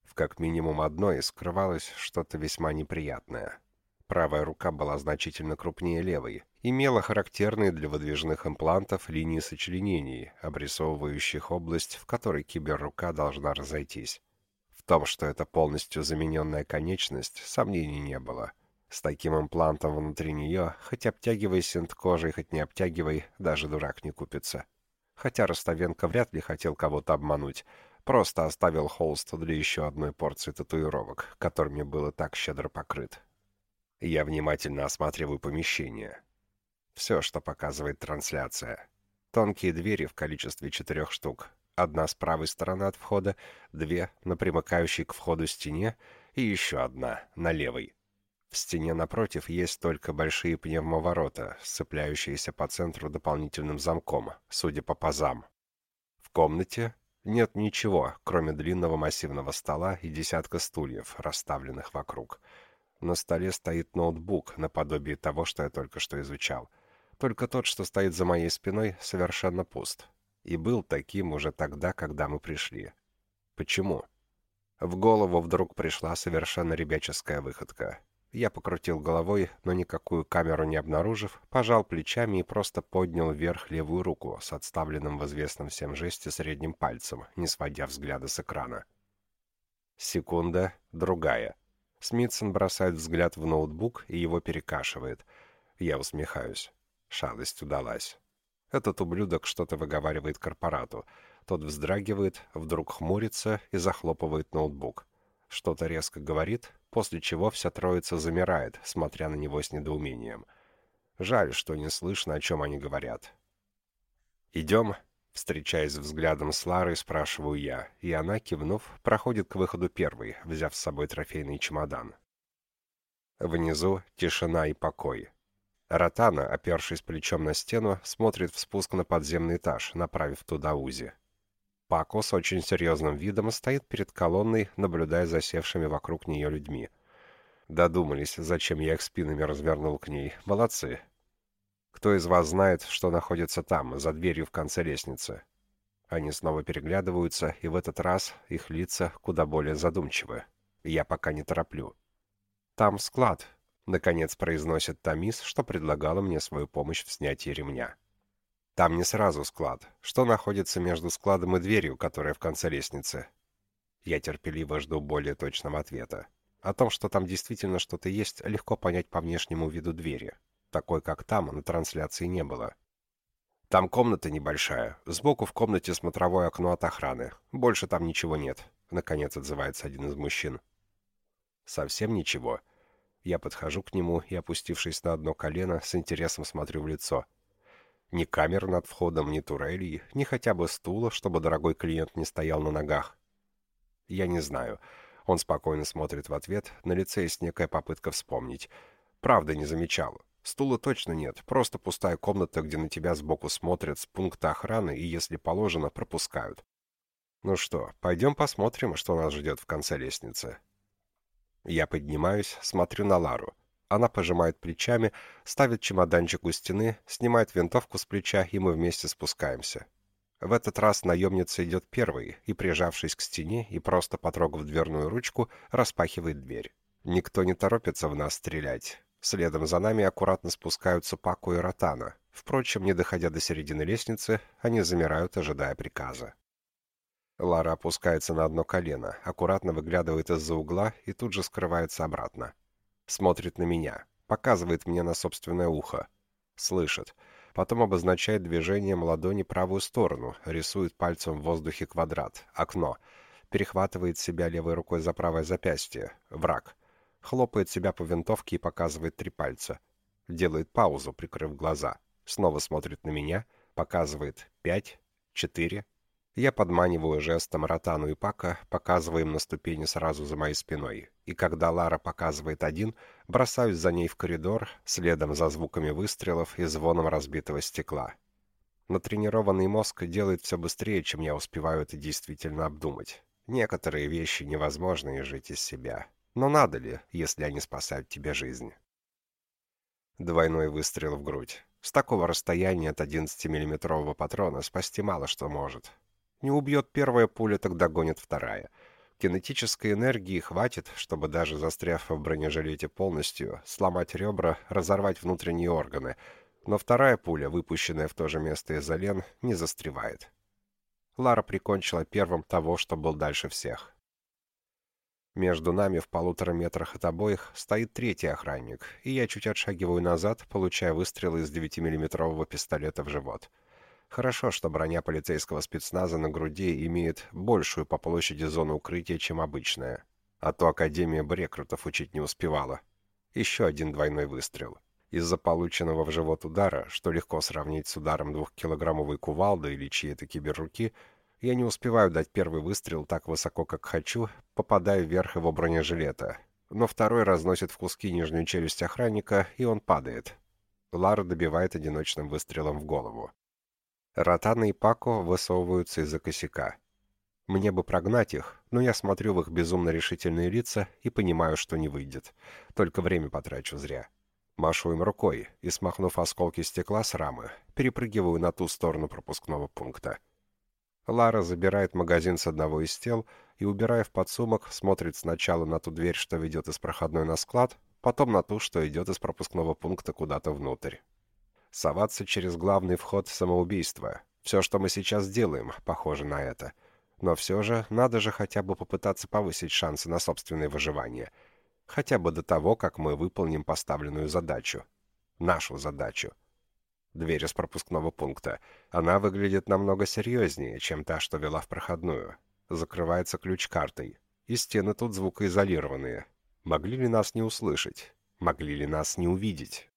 В как минимум одной скрывалось что-то весьма неприятное. Правая рука была значительно крупнее левой, имела характерные для выдвижных имплантов линии сочленений, обрисовывающих область, в которой киберрука должна разойтись. В том, что это полностью замененная конечность, сомнений не было. С таким имплантом внутри нее, хоть обтягивай синт кожей, хоть не обтягивай, даже дурак не купится. Хотя Ростовенко вряд ли хотел кого-то обмануть, просто оставил холст для еще одной порции татуировок, которыми было так щедро покрыт. Я внимательно осматриваю помещение. Все, что показывает трансляция. Тонкие двери в количестве четырех штук. Одна с правой стороны от входа, две на примыкающей к входу стене и еще одна на левой. В стене напротив есть только большие пневмоворота, сцепляющиеся по центру дополнительным замком, судя по пазам. В комнате нет ничего, кроме длинного массивного стола и десятка стульев, расставленных вокруг — на столе стоит ноутбук, наподобие того, что я только что изучал. Только тот, что стоит за моей спиной, совершенно пуст. И был таким уже тогда, когда мы пришли. Почему? В голову вдруг пришла совершенно ребяческая выходка. Я покрутил головой, но никакую камеру не обнаружив, пожал плечами и просто поднял вверх левую руку с отставленным в известном всем жесте средним пальцем, не сводя взгляда с экрана. Секунда, другая. Смитсон бросает взгляд в ноутбук и его перекашивает. Я усмехаюсь. Шалость удалась. Этот ублюдок что-то выговаривает корпорату. Тот вздрагивает, вдруг хмурится и захлопывает ноутбук. Что-то резко говорит, после чего вся троица замирает, смотря на него с недоумением. Жаль, что не слышно, о чем они говорят. «Идем?» Встречаясь взглядом с Ларой, спрашиваю я, и она, кивнув, проходит к выходу первой, взяв с собой трофейный чемодан. Внизу тишина и покой. Ротана, опершись плечом на стену, смотрит в спуск на подземный этаж, направив туда Узи. Пако с очень серьезным видом стоит перед колонной, наблюдая за севшими вокруг нее людьми. Додумались, зачем я их спинами развернул к ней. Молодцы. Кто из вас знает, что находится там, за дверью в конце лестницы? Они снова переглядываются, и в этот раз их лица куда более задумчивы. Я пока не тороплю. «Там склад», — наконец произносит Тамис, что предлагала мне свою помощь в снятии ремня. Там не сразу склад. Что находится между складом и дверью, которая в конце лестницы? Я терпеливо жду более точного ответа. О том, что там действительно что-то есть, легко понять по внешнему виду двери. Такой, как там, на трансляции не было. Там комната небольшая. Сбоку в комнате смотровое окно от охраны. Больше там ничего нет. Наконец отзывается один из мужчин. Совсем ничего. Я подхожу к нему и, опустившись на одно колено, с интересом смотрю в лицо. Ни камер над входом, ни турелей, ни хотя бы стула, чтобы дорогой клиент не стоял на ногах. Я не знаю. Он спокойно смотрит в ответ, на лице есть некая попытка вспомнить. Правда, не замечал. Стула точно нет, просто пустая комната, где на тебя сбоку смотрят с пункта охраны и, если положено, пропускают. Ну что, пойдем посмотрим, что нас ждет в конце лестницы. Я поднимаюсь, смотрю на Лару. Она пожимает плечами, ставит чемоданчик у стены, снимает винтовку с плеча, и мы вместе спускаемся. В этот раз наемница идет первой и, прижавшись к стене и просто потрогав дверную ручку, распахивает дверь. Никто не торопится в нас стрелять. Следом за нами аккуратно спускаются Паку и Ротана. Впрочем, не доходя до середины лестницы, они замирают, ожидая приказа. Лара опускается на одно колено, аккуратно выглядывает из-за угла и тут же скрывается обратно. Смотрит на меня. Показывает мне на собственное ухо. Слышит. Потом обозначает движением ладони правую сторону, рисует пальцем в воздухе квадрат, окно. Перехватывает себя левой рукой за правое запястье. Враг. Хлопает себя по винтовке и показывает три пальца. Делает паузу, прикрыв глаза. Снова смотрит на меня. Показывает пять, четыре, я подманиваю жестом Ротану и Пака, показываем на ступени сразу за моей спиной. И когда Лара показывает один, бросаюсь за ней в коридор, следом за звуками выстрелов и звоном разбитого стекла. Натренированный мозг делает все быстрее, чем я успеваю это действительно обдумать. Некоторые вещи невозможно изжить из себя. Но надо ли, если они спасают тебе жизнь? Двойной выстрел в грудь. С такого расстояния от 11-миллиметрового патрона спасти мало что может. Не убьет первая пуля, тогда гонит вторая. Кинетической энергии хватит, чтобы даже застряв в бронежилете полностью, сломать ребра, разорвать внутренние органы. Но вторая пуля, выпущенная в то же место изолен, не застревает. Лара прикончила первым того, что был дальше всех. Между нами в полутора метрах от обоих стоит третий охранник, и я чуть отшагиваю назад, получая выстрелы из 9-миллиметрового пистолета в живот — Хорошо, что броня полицейского спецназа на груди имеет большую по площади зону укрытия, чем обычная. А то Академия бы учить не успевала. Еще один двойной выстрел. Из-за полученного в живот удара, что легко сравнить с ударом двухкилограммовой кувалды или чьей-то киберруки, я не успеваю дать первый выстрел так высоко, как хочу, попадая вверх его бронежилета. Но второй разносит в куски нижнюю челюсть охранника, и он падает. Лара добивает одиночным выстрелом в голову. Ротана и Пако высовываются из-за косяка. Мне бы прогнать их, но я смотрю в их безумно решительные лица и понимаю, что не выйдет. Только время потрачу зря. Машу им рукой и, смахнув осколки стекла с рамы, перепрыгиваю на ту сторону пропускного пункта. Лара забирает магазин с одного из тел и, убирая в подсумок, смотрит сначала на ту дверь, что ведет из проходной на склад, потом на ту, что идет из пропускного пункта куда-то внутрь. Соваться через главный вход — самоубийство. Все, что мы сейчас делаем, похоже на это. Но все же, надо же хотя бы попытаться повысить шансы на собственное выживание. Хотя бы до того, как мы выполним поставленную задачу. Нашу задачу. Дверь из пропускного пункта. Она выглядит намного серьезнее, чем та, что вела в проходную. Закрывается ключ-картой. И стены тут звукоизолированные. Могли ли нас не услышать? Могли ли нас не увидеть?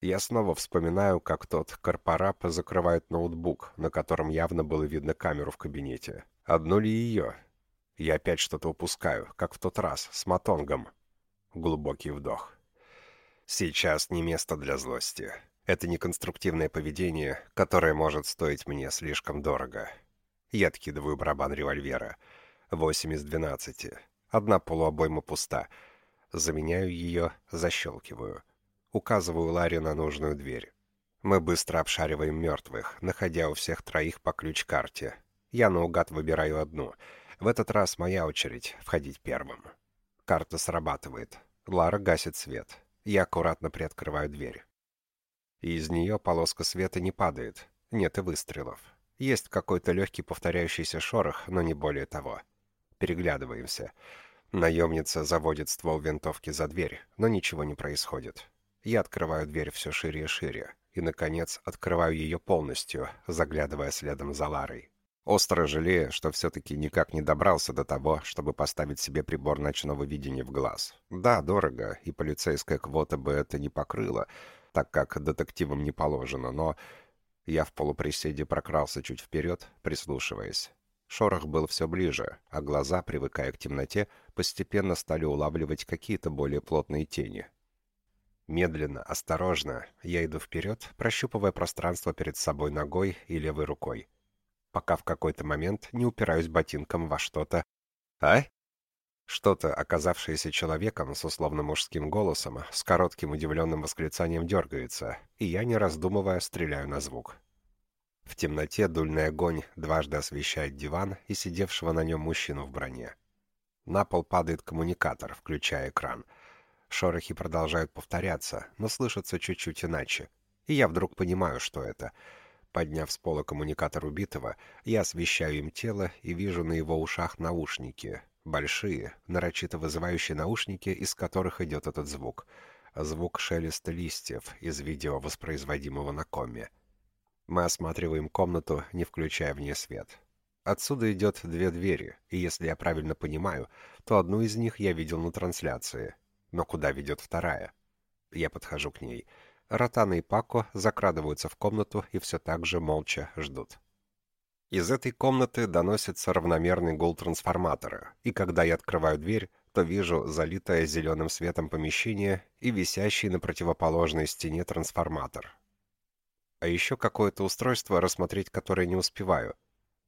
Я снова вспоминаю, как тот корпорап закрывает ноутбук, на котором явно было видно камеру в кабинете. Одну ли ее? Я опять что-то упускаю, как в тот раз, с Матонгом. Глубокий вдох. Сейчас не место для злости. Это неконструктивное поведение, которое может стоить мне слишком дорого. Я откидываю барабан револьвера. Восемь из двенадцати. Одна полуобойма пуста. Заменяю ее, защелкиваю. Указываю Ларе на нужную дверь. Мы быстро обшариваем мертвых, находя у всех троих по ключ-карте. Я наугад выбираю одну. В этот раз моя очередь входить первым. Карта срабатывает. Лара гасит свет. Я аккуратно приоткрываю дверь. Из нее полоска света не падает. Нет и выстрелов. Есть какой-то легкий повторяющийся шорох, но не более того. Переглядываемся. Наемница заводит ствол винтовки за дверь, но ничего не происходит. Я открываю дверь все шире и шире. И, наконец, открываю ее полностью, заглядывая следом за Ларой. Остро жалею, что все-таки никак не добрался до того, чтобы поставить себе прибор ночного видения в глаз. Да, дорого, и полицейская квота бы это не покрыла, так как детективам не положено, но... Я в полуприседе прокрался чуть вперед, прислушиваясь. Шорох был все ближе, а глаза, привыкая к темноте, постепенно стали улавливать какие-то более плотные тени. Медленно, осторожно, я иду вперед, прощупывая пространство перед собой ногой и левой рукой, пока в какой-то момент не упираюсь ботинком во что-то. «А?» Что-то, оказавшееся человеком с условно мужским голосом, с коротким удивленным восклицанием дергается, и я, не раздумывая, стреляю на звук. В темноте дульный огонь дважды освещает диван и сидевшего на нем мужчину в броне. На пол падает коммуникатор, включая экран. Шорохи продолжают повторяться, но слышатся чуть-чуть иначе. И я вдруг понимаю, что это. Подняв с пола коммуникатор убитого, я освещаю им тело и вижу на его ушах наушники. Большие, нарочито вызывающие наушники, из которых идет этот звук. Звук шелеста листьев из видео, воспроизводимого на коме. Мы осматриваем комнату, не включая в ней свет. Отсюда идет две двери, и если я правильно понимаю, то одну из них я видел на трансляции. Но куда ведет вторая? Я подхожу к ней. Ротана и Пако закрадываются в комнату и все так же молча ждут. Из этой комнаты доносится равномерный гул трансформатора, и когда я открываю дверь, то вижу залитое зеленым светом помещение и висящий на противоположной стене трансформатор, а еще какое-то устройство, рассмотреть которое не успеваю.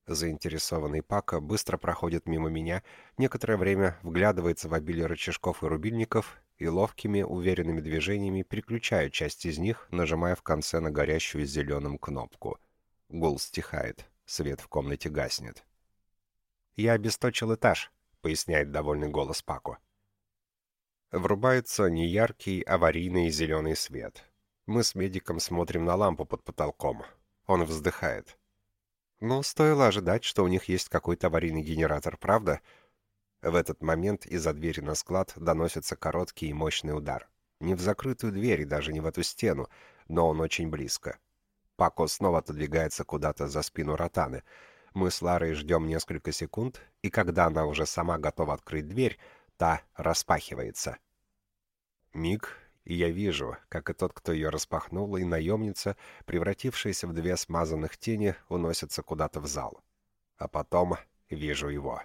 Заинтересованный Пака быстро проходит мимо меня, некоторое время вглядывается в обилие рычажков и рубильников и ловкими, уверенными движениями переключает часть из них, нажимая в конце на горящую зеленым кнопку. Гул стихает, свет в комнате гаснет. «Я обесточил этаж», — поясняет довольный голос Пако. Врубается неяркий аварийный зеленый свет — мы с медиком смотрим на лампу под потолком. Он вздыхает. Ну, стоило ожидать, что у них есть какой-то аварийный генератор, правда? В этот момент из-за двери на склад доносится короткий и мощный удар. Не в закрытую дверь даже не в эту стену, но он очень близко. Пако снова отодвигается куда-то за спину Ротаны. Мы с Ларой ждем несколько секунд, и когда она уже сама готова открыть дверь, та распахивается. Миг, и я вижу, как и тот, кто ее распахнул, и наемница, превратившаяся в две смазанных тени, уносятся куда-то в зал. А потом вижу его.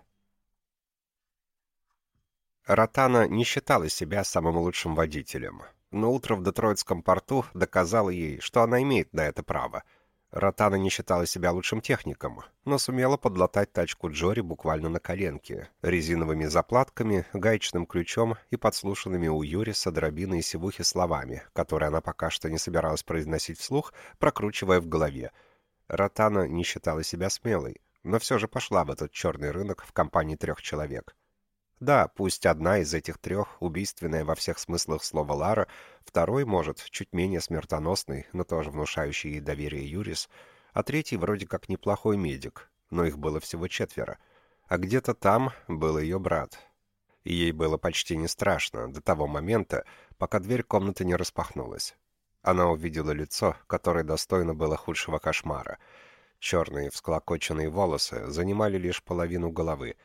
Ротана не считала себя самым лучшим водителем, но утро в Детройтском порту доказало ей, что она имеет на это право — Ротана не считала себя лучшим техником, но сумела подлатать тачку Джори буквально на коленке, резиновыми заплатками, гаечным ключом и подслушанными у Юриса дробины и сивухи словами, которые она пока что не собиралась произносить вслух, прокручивая в голове. Ротана не считала себя смелой, но все же пошла в этот черный рынок в компании трех человек. Да, пусть одна из этих трех, убийственная во всех смыслах слова Лара, второй, может, чуть менее смертоносный, но тоже внушающий ей доверие Юрис, а третий вроде как неплохой медик, но их было всего четверо. А где-то там был ее брат. И ей было почти не страшно до того момента, пока дверь комнаты не распахнулась. Она увидела лицо, которое достойно было худшего кошмара. Черные всклокоченные волосы занимали лишь половину головы.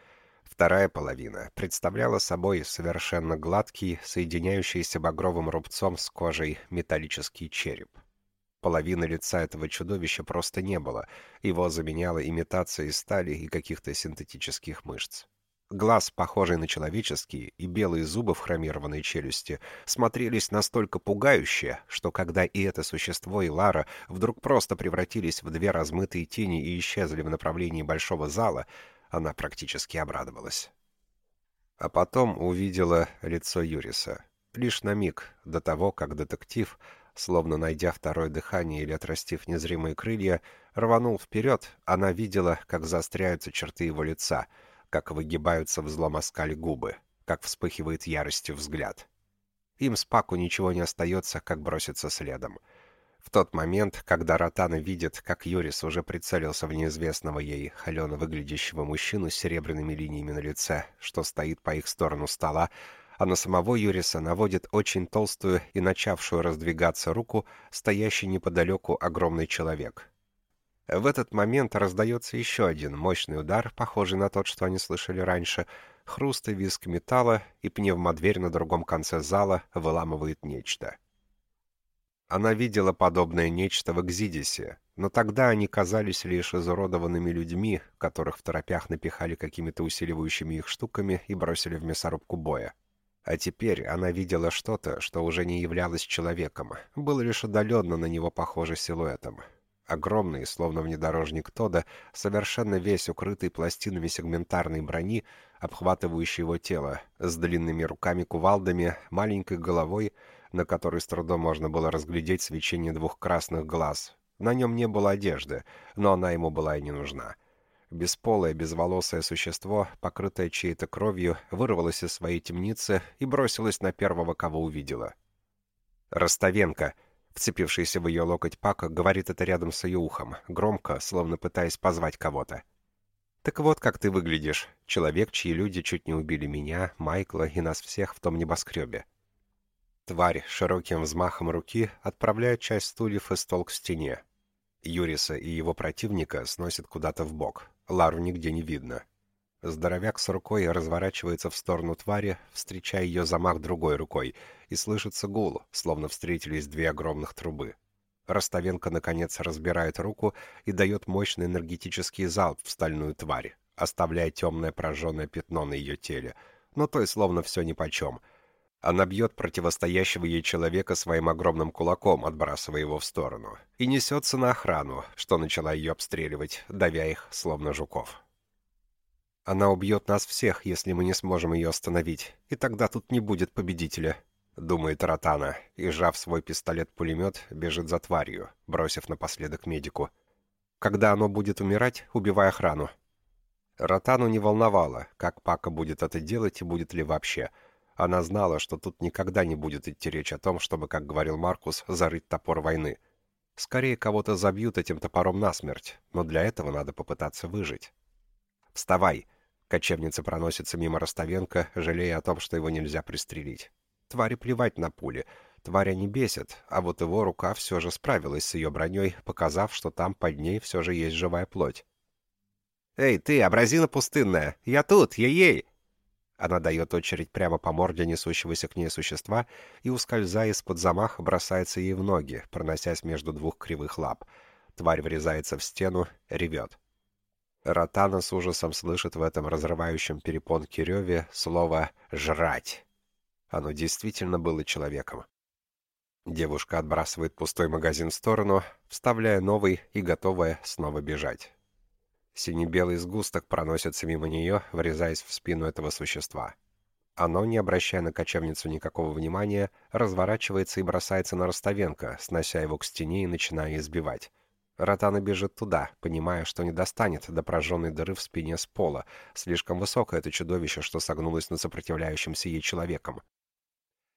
Вторая половина представляла собой совершенно гладкий, соединяющийся багровым рубцом с кожей металлический череп. Половины лица этого чудовища просто не было, его заменяла имитация из стали и каких-то синтетических мышц. Глаз, похожий на человеческие, и белые зубы в хромированной челюсти смотрелись настолько пугающе, что когда и это существо, и Лара вдруг просто превратились в две размытые тени и исчезли в направлении большого зала, она практически обрадовалась. А потом увидела лицо Юриса. Лишь на миг, до того, как детектив, словно найдя второе дыхание или отрастив незримые крылья, рванул вперед, она видела, как заостряются черты его лица — как выгибаются в злом губы, как вспыхивает яростью взгляд. Им с Паку ничего не остается, как броситься следом. В тот момент, когда Ротана видит, как Юрис уже прицелился в неизвестного ей, холено выглядящего мужчину с серебряными линиями на лице, что стоит по их сторону стола, а на самого Юриса наводит очень толстую и начавшую раздвигаться руку стоящий неподалеку огромный человек. В этот момент раздается еще один мощный удар, похожий на тот, что они слышали раньше. Хруст и визг металла, и пневмодверь на другом конце зала выламывает нечто. Она видела подобное нечто в Экзидисе, но тогда они казались лишь изуродованными людьми, которых в торопях напихали какими-то усиливающими их штуками и бросили в мясорубку боя. А теперь она видела что-то, что уже не являлось человеком, было лишь отдаленно на него похоже силуэтом огромный, словно внедорожник Тода, совершенно весь укрытый пластинами сегментарной брони, обхватывающий его тело, с длинными руками-кувалдами, маленькой головой, на которой с трудом можно было разглядеть свечение двух красных глаз. На нем не было одежды, но она ему была и не нужна. Бесполое, безволосое существо, покрытое чьей-то кровью, вырвалось из своей темницы и бросилось на первого, кого увидела. «Ростовенко!» Вцепившийся в ее локоть Пака говорит это рядом с ее ухом, громко, словно пытаясь позвать кого-то. «Так вот, как ты выглядишь. Человек, чьи люди чуть не убили меня, Майкла и нас всех в том небоскребе». Тварь широким взмахом руки отправляет часть стульев и стол к стене. Юриса и его противника сносит куда-то в бок. Лару нигде не видно. Здоровяк с рукой разворачивается в сторону твари, встречая ее замах другой рукой, и слышится гул, словно встретились две огромных трубы. Ростовенко, наконец, разбирает руку и дает мощный энергетический залп в стальную тварь, оставляя темное прожженное пятно на ее теле, но то и словно все нипочем. Она бьет противостоящего ей человека своим огромным кулаком, отбрасывая его в сторону, и несется на охрану, что начала ее обстреливать, давя их, словно жуков. Она убьет нас всех, если мы не сможем ее остановить, и тогда тут не будет победителя», — думает Ротана, и, сжав свой пистолет-пулемет, бежит за тварью, бросив напоследок медику. «Когда оно будет умирать, убивай охрану». Ротану не волновало, как Пака будет это делать и будет ли вообще. Она знала, что тут никогда не будет идти речь о том, чтобы, как говорил Маркус, зарыть топор войны. Скорее, кого-то забьют этим топором насмерть, но для этого надо попытаться выжить. «Вставай!» Кочевница проносится мимо Ростовенко, жалея о том, что его нельзя пристрелить. Твари плевать на пули. Тваря не бесит, а вот его рука все же справилась с ее броней, показав, что там под ней все же есть живая плоть. «Эй, ты, абразина пустынная! Я тут, ей-ей!» Она дает очередь прямо по морде несущегося к ней существа и, ускользая из-под замаха, бросается ей в ноги, проносясь между двух кривых лап. Тварь врезается в стену, ревет. Ротана с ужасом слышит в этом разрывающем перепонке реве слово «жрать». Оно действительно было человеком. Девушка отбрасывает пустой магазин в сторону, вставляя новый и готовая снова бежать. Сине-белый сгусток проносится мимо нее, врезаясь в спину этого существа. Оно, не обращая на кочевницу никакого внимания, разворачивается и бросается на Ростовенко, снося его к стене и начиная избивать. Ротана бежит туда, понимая, что не достанет до прожженной дыры в спине с пола. Слишком высокое это чудовище, что согнулось над сопротивляющимся ей человеком.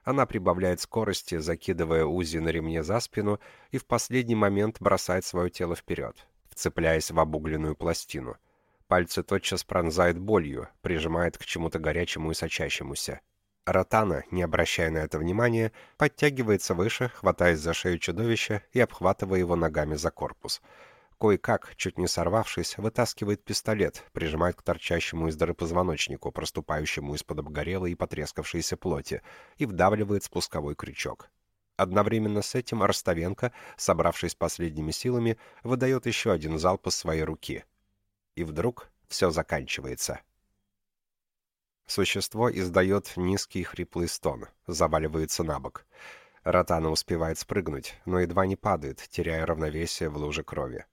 Она прибавляет скорости, закидывая Узи на ремне за спину, и в последний момент бросает свое тело вперед, вцепляясь в обугленную пластину. Пальцы тотчас пронзает болью, прижимает к чему-то горячему и сочащемуся. Ротана, не обращая на это внимания, подтягивается выше, хватаясь за шею чудовища и обхватывая его ногами за корпус. Кое-как, чуть не сорвавшись, вытаскивает пистолет, прижимает к торчащему из дыры позвоночнику, проступающему из-под обгорелой и потрескавшейся плоти, и вдавливает спусковой крючок. Одновременно с этим Ростовенко, собравшись последними силами, выдает еще один залп из своей руки. И вдруг все заканчивается. Существо издает низкий хриплый стон, заваливается на бок. Ротана успевает спрыгнуть, но едва не падает, теряя равновесие в луже крови.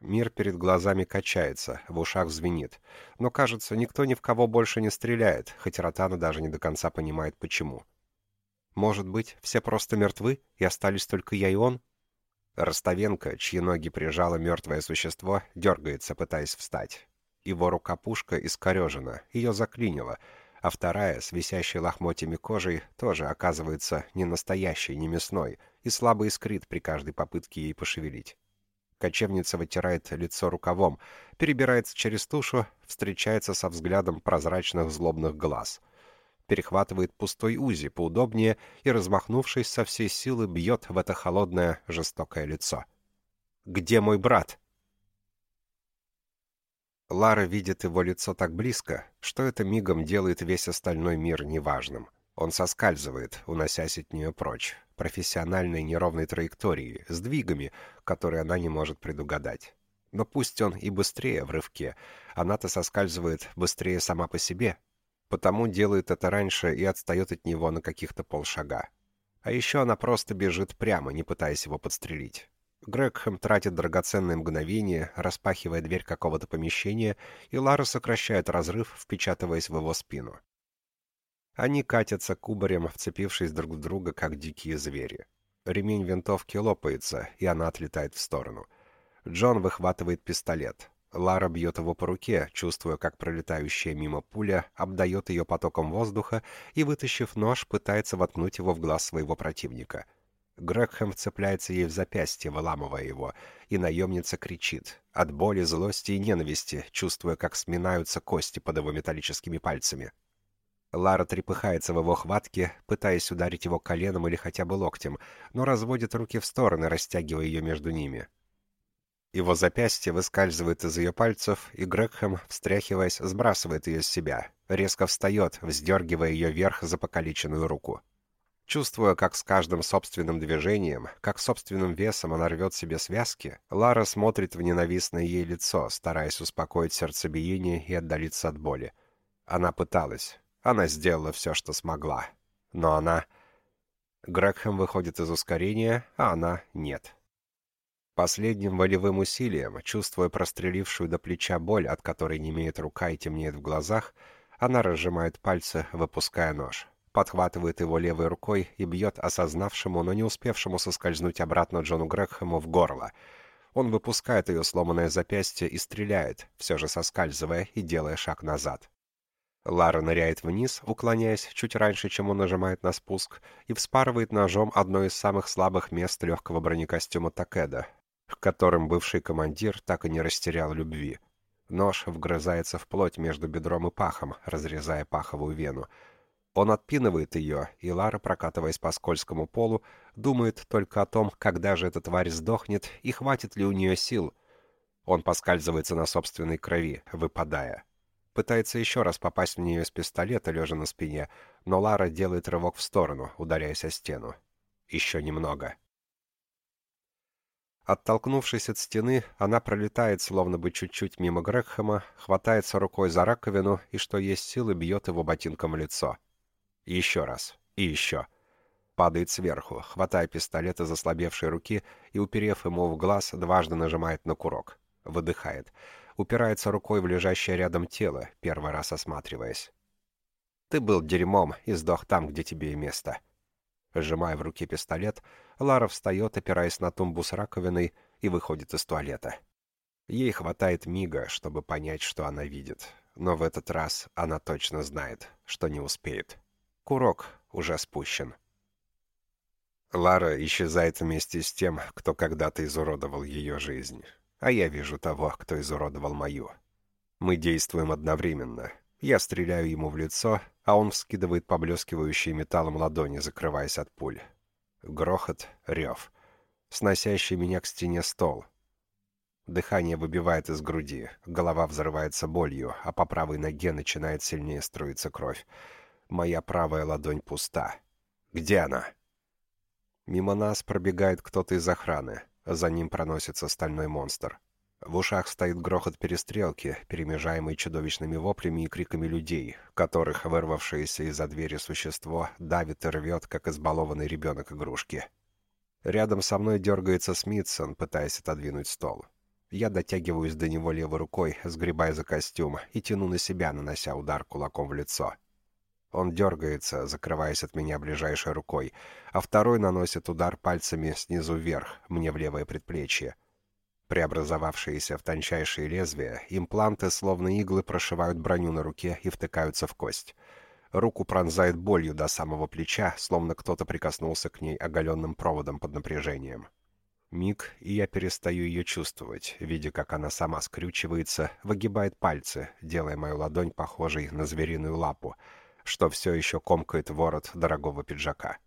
Мир перед глазами качается, в ушах звенит. Но, кажется, никто ни в кого больше не стреляет, хоть Ротана даже не до конца понимает, почему. Может быть, все просто мертвы, и остались только я и он? Ростовенко, чьи ноги прижало мертвое существо, дергается, пытаясь встать. Его рука-пушка искорежена, ее заклинило, а вторая, с висящей лохмотьями кожей, тоже оказывается не настоящей, не мясной, и слабо искрит при каждой попытке ей пошевелить. Кочевница вытирает лицо рукавом, перебирается через тушу, встречается со взглядом прозрачных злобных глаз. Перехватывает пустой узи поудобнее и, размахнувшись со всей силы, бьет в это холодное, жестокое лицо. «Где мой брат?» Лара видит его лицо так близко, что это мигом делает весь остальной мир неважным. Он соскальзывает, уносясь от нее прочь, профессиональной неровной траекторией, сдвигами, которые она не может предугадать. Но пусть он и быстрее в рывке, она-то соскальзывает быстрее сама по себе, потому делает это раньше и отстает от него на каких-то полшага. А еще она просто бежит прямо, не пытаясь его подстрелить. Грегхэм тратит драгоценные мгновения, распахивая дверь какого-то помещения, и Лара сокращает разрыв, впечатываясь в его спину. Они катятся кубарем, вцепившись друг в друга, как дикие звери. Ремень винтовки лопается, и она отлетает в сторону. Джон выхватывает пистолет. Лара бьет его по руке, чувствуя, как пролетающая мимо пуля обдает ее потоком воздуха и, вытащив нож, пытается воткнуть его в глаз своего противника — Грегхэм вцепляется ей в запястье, выламывая его, и наемница кричит. От боли, злости и ненависти, чувствуя, как сминаются кости под его металлическими пальцами. Лара трепыхается в его хватке, пытаясь ударить его коленом или хотя бы локтем, но разводит руки в стороны, растягивая ее между ними. Его запястье выскальзывает из ее пальцев, и Грегхэм, встряхиваясь, сбрасывает ее с себя, резко встает, вздергивая ее вверх за покалеченную руку. Чувствуя, как с каждым собственным движением, как собственным весом она рвет себе связки, Лара смотрит в ненавистное ей лицо, стараясь успокоить сердцебиение и отдалиться от боли. Она пыталась. Она сделала все, что смогла. Но она... Грегхэм выходит из ускорения, а она нет. Последним волевым усилием, чувствуя прострелившую до плеча боль, от которой не имеет рука и темнеет в глазах, она разжимает пальцы, выпуская нож подхватывает его левой рукой и бьет осознавшему, но не успевшему соскользнуть обратно Джону Грехэму в горло. Он выпускает ее сломанное запястье и стреляет, все же соскальзывая и делая шаг назад. Лара ныряет вниз, уклоняясь чуть раньше, чем он нажимает на спуск, и вспарывает ножом одно из самых слабых мест легкого бронекостюма Такеда, к которым бывший командир так и не растерял любви. Нож вгрызается в плоть между бедром и пахом, разрезая паховую вену. Он отпинывает ее, и Лара, прокатываясь по скользкому полу, думает только о том, когда же эта тварь сдохнет и хватит ли у нее сил. Он поскальзывается на собственной крови, выпадая. Пытается еще раз попасть в нее с пистолета, лежа на спине, но Лара делает рывок в сторону, ударяясь о стену. Еще немного. Оттолкнувшись от стены, она пролетает, словно бы чуть-чуть мимо Грегхэма, хватается рукой за раковину и, что есть силы, бьет его ботинком в лицо. Еще раз. И еще. Падает сверху, хватая пистолет из ослабевшей руки и, уперев ему в глаз, дважды нажимает на курок. Выдыхает. Упирается рукой в лежащее рядом тело, первый раз осматриваясь. «Ты был дерьмом и сдох там, где тебе и место». Сжимая в руке пистолет, Лара встает, опираясь на тумбу с раковиной, и выходит из туалета. Ей хватает мига, чтобы понять, что она видит. Но в этот раз она точно знает, что не успеет. Курок уже спущен. Лара исчезает вместе с тем, кто когда-то изуродовал ее жизнь. А я вижу того, кто изуродовал мою. Мы действуем одновременно. Я стреляю ему в лицо, а он вскидывает поблескивающие металлом ладони, закрываясь от пуль. Грохот, рев. Сносящий меня к стене стол. Дыхание выбивает из груди, голова взрывается болью, а по правой ноге начинает сильнее струиться кровь. Моя правая ладонь пуста. Где она? Мимо нас пробегает кто-то из охраны. За ним проносится стальной монстр. В ушах стоит грохот перестрелки, перемежаемый чудовищными воплями и криками людей, которых вырвавшееся из-за двери существо давит и рвет, как избалованный ребенок игрушки. Рядом со мной дергается Смитсон, пытаясь отодвинуть стол. Я дотягиваюсь до него левой рукой, сгребая за костюм, и тяну на себя, нанося удар кулаком в лицо. Он дергается, закрываясь от меня ближайшей рукой, а второй наносит удар пальцами снизу вверх, мне в левое предплечье. Преобразовавшиеся в тончайшие лезвия, импланты, словно иглы, прошивают броню на руке и втыкаются в кость. Руку пронзает болью до самого плеча, словно кто-то прикоснулся к ней оголенным проводом под напряжением. Миг, и я перестаю ее чувствовать, видя, как она сама скрючивается, выгибает пальцы, делая мою ладонь похожей на звериную лапу, что все еще комкает ворот дорогого пиджака.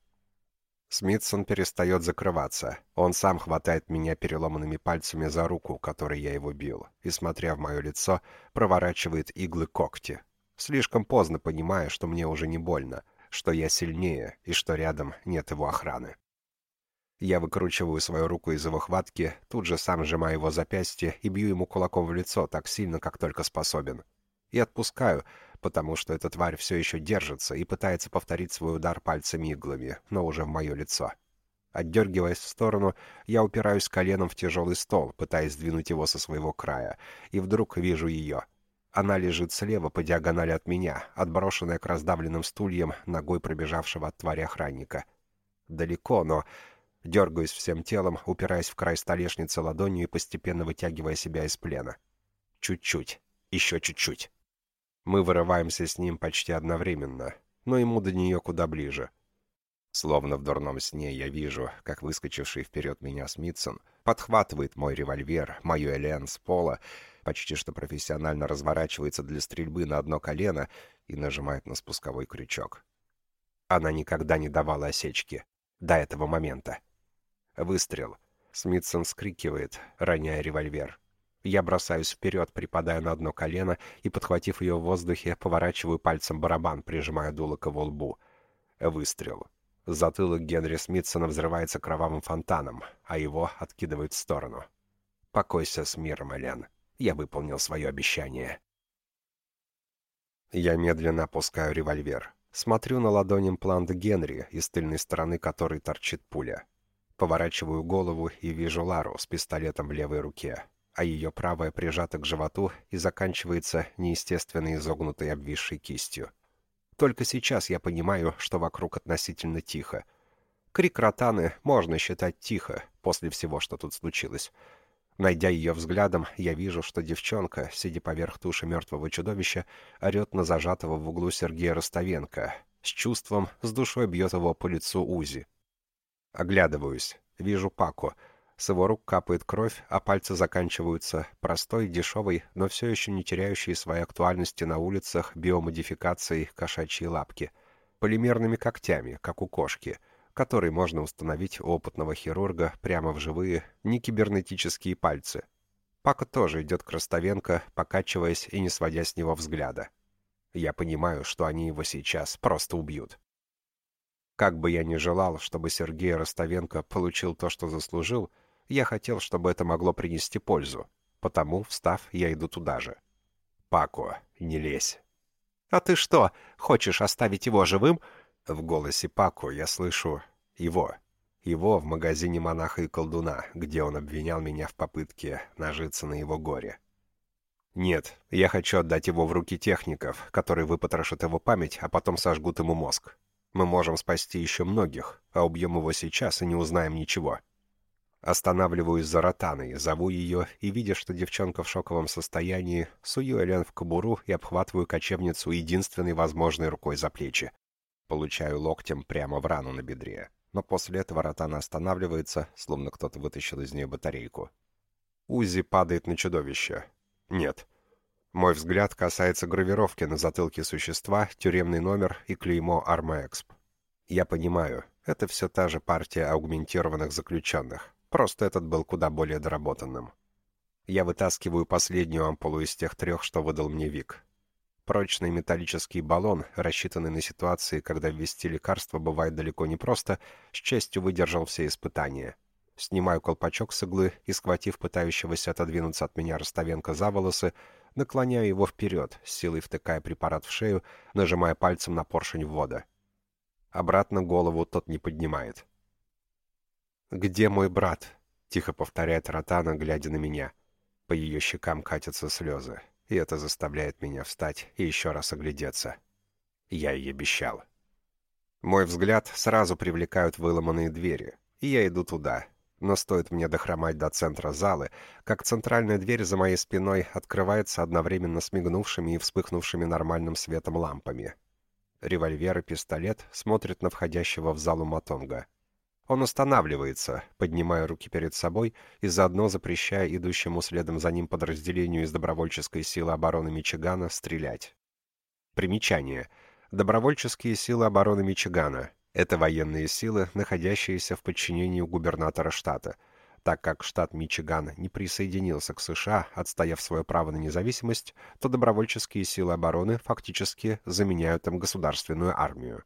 Смитсон перестает закрываться. Он сам хватает меня переломанными пальцами за руку, которой я его бил, и, смотря в мое лицо, проворачивает иглы когти. Слишком поздно понимая, что мне уже не больно, что я сильнее и что рядом нет его охраны. Я выкручиваю свою руку из его хватки, тут же сам сжимаю его запястье и бью ему кулаком в лицо так сильно, как только способен. И отпускаю, потому что эта тварь все еще держится и пытается повторить свой удар пальцами-иглами, но уже в мое лицо. Отдергиваясь в сторону, я упираюсь коленом в тяжелый стол, пытаясь сдвинуть его со своего края, и вдруг вижу ее. Она лежит слева по диагонали от меня, отброшенная к раздавленным стульям ногой пробежавшего от твари охранника. Далеко, но... Дергаюсь всем телом, упираясь в край столешницы ладонью и постепенно вытягивая себя из плена. Чуть-чуть. Еще чуть-чуть. Мы вырываемся с ним почти одновременно, но ему до нее куда ближе. Словно в дурном сне я вижу, как выскочивший вперед меня Смитсон подхватывает мой револьвер, мою Элен с пола, почти что профессионально разворачивается для стрельбы на одно колено и нажимает на спусковой крючок. Она никогда не давала осечки. До этого момента. Выстрел. Смитсон вскрикивает, роняя револьвер. Я бросаюсь вперед, припадаю на одно колено и, подхватив ее в воздухе, поворачиваю пальцем барабан, прижимая дуло к его лбу. Выстрел. Затылок Генри Смитсона взрывается кровавым фонтаном, а его откидывают в сторону. «Покойся с миром, Элен. Я выполнил свое обещание». Я медленно опускаю револьвер. Смотрю на ладонь имплант Генри, из тыльной стороны которой торчит пуля. Поворачиваю голову и вижу Лару с пистолетом в левой руке а ее правая прижата к животу и заканчивается неестественно изогнутой обвисшей кистью. Только сейчас я понимаю, что вокруг относительно тихо. Крик ротаны можно считать тихо после всего, что тут случилось. Найдя ее взглядом, я вижу, что девчонка, сидя поверх туши мертвого чудовища, орет на зажатого в углу Сергея Ростовенко. С чувством, с душой бьет его по лицу Узи. Оглядываюсь. Вижу Паку — с его рук капает кровь, а пальцы заканчиваются простой, дешевой, но все еще не теряющей своей актуальности на улицах биомодификацией кошачьей лапки, полимерными когтями, как у кошки, которые можно установить у опытного хирурга прямо в живые, не кибернетические пальцы. Пака тоже идет к Ростовенко, покачиваясь и не сводя с него взгляда. Я понимаю, что они его сейчас просто убьют. Как бы я ни желал, чтобы Сергей Ростовенко получил то, что заслужил, я хотел, чтобы это могло принести пользу. Потому, встав, я иду туда же. «Пако, не лезь». «А ты что, хочешь оставить его живым?» В голосе Пако я слышу «его». Его в магазине монаха и колдуна, где он обвинял меня в попытке нажиться на его горе. Нет, я хочу отдать его в руки техников, которые выпотрошат его память, а потом сожгут ему мозг. Мы можем спасти еще многих, а убьем его сейчас и не узнаем ничего. Останавливаюсь за ротаной, зову ее и, видя, что девчонка в шоковом состоянии, сую Элен в кобуру и обхватываю кочевницу единственной возможной рукой за плечи. Получаю локтем прямо в рану на бедре. Но после этого ротана останавливается, словно кто-то вытащил из нее батарейку. Узи падает на чудовище. Нет. Мой взгляд касается гравировки на затылке существа, тюремный номер и клеймо «Армаэксп». Я понимаю, это все та же партия аугментированных заключенных. Просто этот был куда более доработанным. Я вытаскиваю последнюю ампулу из тех трех, что выдал мне Вик. Прочный металлический баллон, рассчитанный на ситуации, когда ввести лекарство бывает далеко не просто, с честью выдержал все испытания. Снимаю колпачок с иглы и, схватив пытающегося отодвинуться от меня Ростовенко за волосы, наклоняю его вперед, силой втыкая препарат в шею, нажимая пальцем на поршень ввода. Обратно голову тот не поднимает. «Где мой брат?» — тихо повторяет Ротана, глядя на меня. По ее щекам катятся слезы, и это заставляет меня встать и еще раз оглядеться. Я ей обещал. Мой взгляд сразу привлекают выломанные двери, и я иду туда. Но стоит мне дохромать до центра залы, как центральная дверь за моей спиной открывается одновременно с мигнувшими и вспыхнувшими нормальным светом лампами. Револьвер и пистолет смотрят на входящего в залу Матонга — он останавливается, поднимая руки перед собой и заодно запрещая идущему следом за ним подразделению из добровольческой силы обороны Мичигана стрелять. Примечание. Добровольческие силы обороны Мичигана — это военные силы, находящиеся в подчинении у губернатора штата. Так как штат Мичиган не присоединился к США, отстояв свое право на независимость, то добровольческие силы обороны фактически заменяют им государственную армию.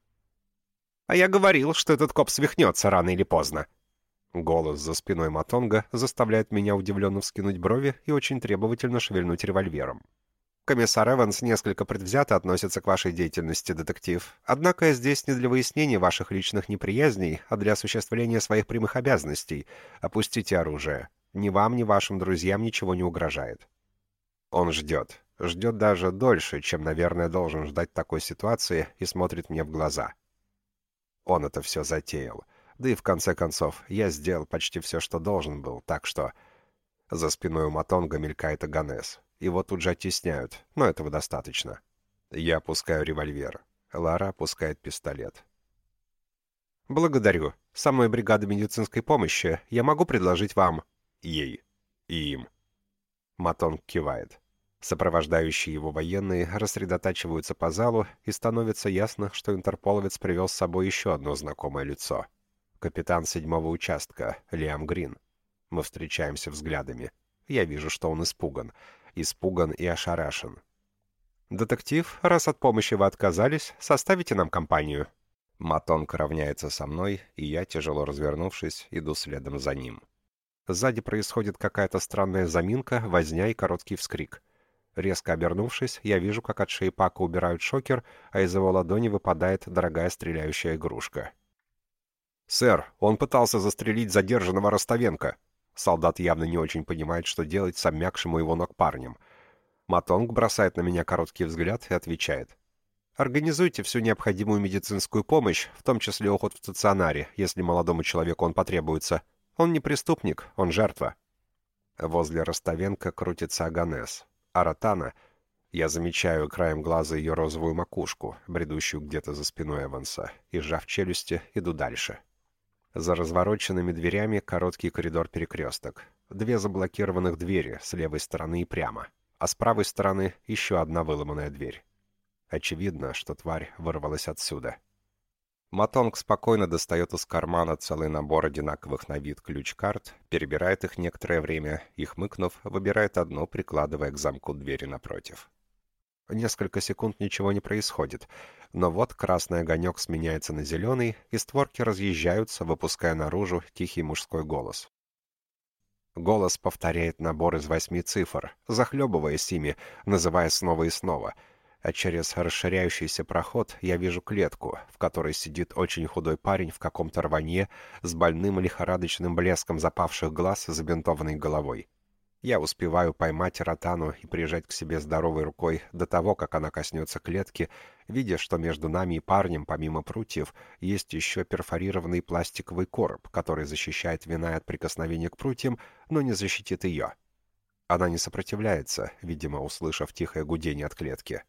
А я говорил, что этот коп свихнется рано или поздно. Голос за спиной Матонга заставляет меня удивленно вскинуть брови и очень требовательно шевельнуть револьвером. Комиссар Эванс несколько предвзято относится к вашей деятельности, детектив. Однако я здесь не для выяснения ваших личных неприязней, а для осуществления своих прямых обязанностей. Опустите оружие. Ни вам, ни вашим друзьям ничего не угрожает. Он ждет. Ждет даже дольше, чем, наверное, должен ждать такой ситуации, и смотрит мне в глаза. Он это все затеял. Да и в конце концов, я сделал почти все, что должен был, так что... За спиной у Матонга мелькает Аганес. Его тут же оттесняют, но этого достаточно. Я опускаю револьвер. Лара опускает пистолет. «Благодарю. Со мной бригада медицинской помощи. Я могу предложить вам...» «Ей. И им». Матонг кивает. Сопровождающие его военные рассредотачиваются по залу, и становится ясно, что интерполовец привел с собой еще одно знакомое лицо. Капитан седьмого участка, Лиам Грин. Мы встречаемся взглядами. Я вижу, что он испуган. Испуган и ошарашен. «Детектив, раз от помощи вы отказались, составите нам компанию». Матонг равняется со мной, и я, тяжело развернувшись, иду следом за ним. Сзади происходит какая-то странная заминка, возня и короткий вскрик — Резко обернувшись, я вижу, как от шеи Пака убирают шокер, а из его ладони выпадает дорогая стреляющая игрушка. «Сэр, он пытался застрелить задержанного Ростовенко». Солдат явно не очень понимает, что делать с обмякшим у его ног парнем. Матонг бросает на меня короткий взгляд и отвечает. «Организуйте всю необходимую медицинскую помощь, в том числе уход в стационаре, если молодому человеку он потребуется. Он не преступник, он жертва». Возле Ростовенко крутится Аганес. Аратана, я замечаю краем глаза ее розовую макушку, бредущую где-то за спиной Эванса, и, сжав челюсти, иду дальше. За развороченными дверями короткий коридор-перекресток. Две заблокированных двери с левой стороны и прямо, а с правой стороны еще одна выломанная дверь. Очевидно, что тварь вырвалась отсюда. Матонг спокойно достает из кармана целый набор одинаковых на вид ключ-карт, перебирает их некоторое время и, хмыкнув, выбирает одну, прикладывая к замку двери напротив. Несколько секунд ничего не происходит, но вот красный огонек сменяется на зеленый, и створки разъезжаются, выпуская наружу тихий мужской голос. Голос повторяет набор из восьми цифр, захлебываясь ими, называя снова и снова — а через расширяющийся проход я вижу клетку, в которой сидит очень худой парень в каком-то рванье с больным лихорадочным блеском запавших глаз и забинтованной головой. Я успеваю поймать ротану и прижать к себе здоровой рукой до того, как она коснется клетки, видя, что между нами и парнем, помимо прутьев, есть еще перфорированный пластиковый короб, который защищает вина от прикосновения к прутьям, но не защитит ее. Она не сопротивляется, видимо, услышав тихое гудение от клетки.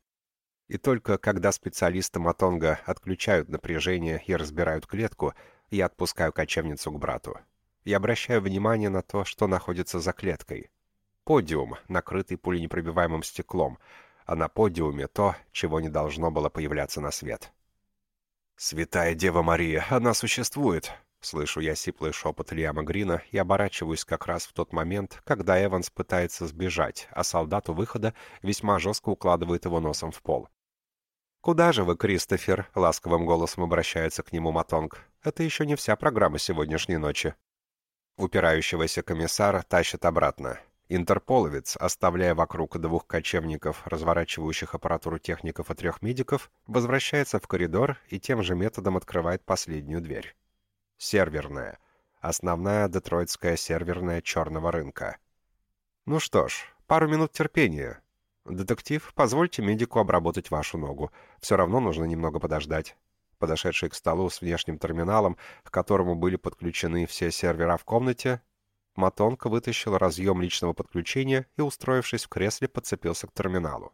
И только когда специалисты Матонга отключают напряжение и разбирают клетку, я отпускаю кочевницу к брату. Я обращаю внимание на то, что находится за клеткой. Подиум, накрытый пуленепробиваемым стеклом, а на подиуме то, чего не должно было появляться на свет. «Святая Дева Мария, она существует!» Слышу я сиплый шепот Лиама Грина и оборачиваюсь как раз в тот момент, когда Эванс пытается сбежать, а солдат у выхода весьма жестко укладывает его носом в пол. «Куда же вы, Кристофер?» — ласковым голосом обращается к нему Матонг. «Это еще не вся программа сегодняшней ночи». Упирающегося комиссара тащат обратно. Интерполовец, оставляя вокруг двух кочевников, разворачивающих аппаратуру техников и трех медиков, возвращается в коридор и тем же методом открывает последнюю дверь. Серверная. Основная детройтская серверная черного рынка. Ну что ж, пару минут терпения. Детектив, позвольте медику обработать вашу ногу. Все равно нужно немного подождать. Подошедший к столу с внешним терминалом, к которому были подключены все сервера в комнате, Матонка вытащил разъем личного подключения и, устроившись в кресле, подцепился к терминалу.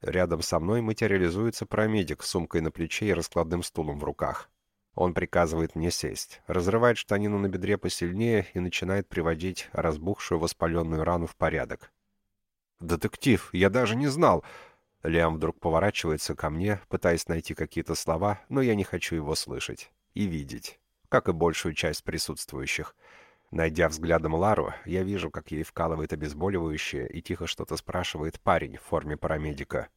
Рядом со мной материализуется промедик с сумкой на плече и раскладным стулом в руках. Он приказывает мне сесть, разрывает штанину на бедре посильнее и начинает приводить разбухшую воспаленную рану в порядок. «Детектив, я даже не знал!» Лиам вдруг поворачивается ко мне, пытаясь найти какие-то слова, но я не хочу его слышать и видеть, как и большую часть присутствующих. Найдя взглядом Лару, я вижу, как ей вкалывает обезболивающее и тихо что-то спрашивает парень в форме парамедика.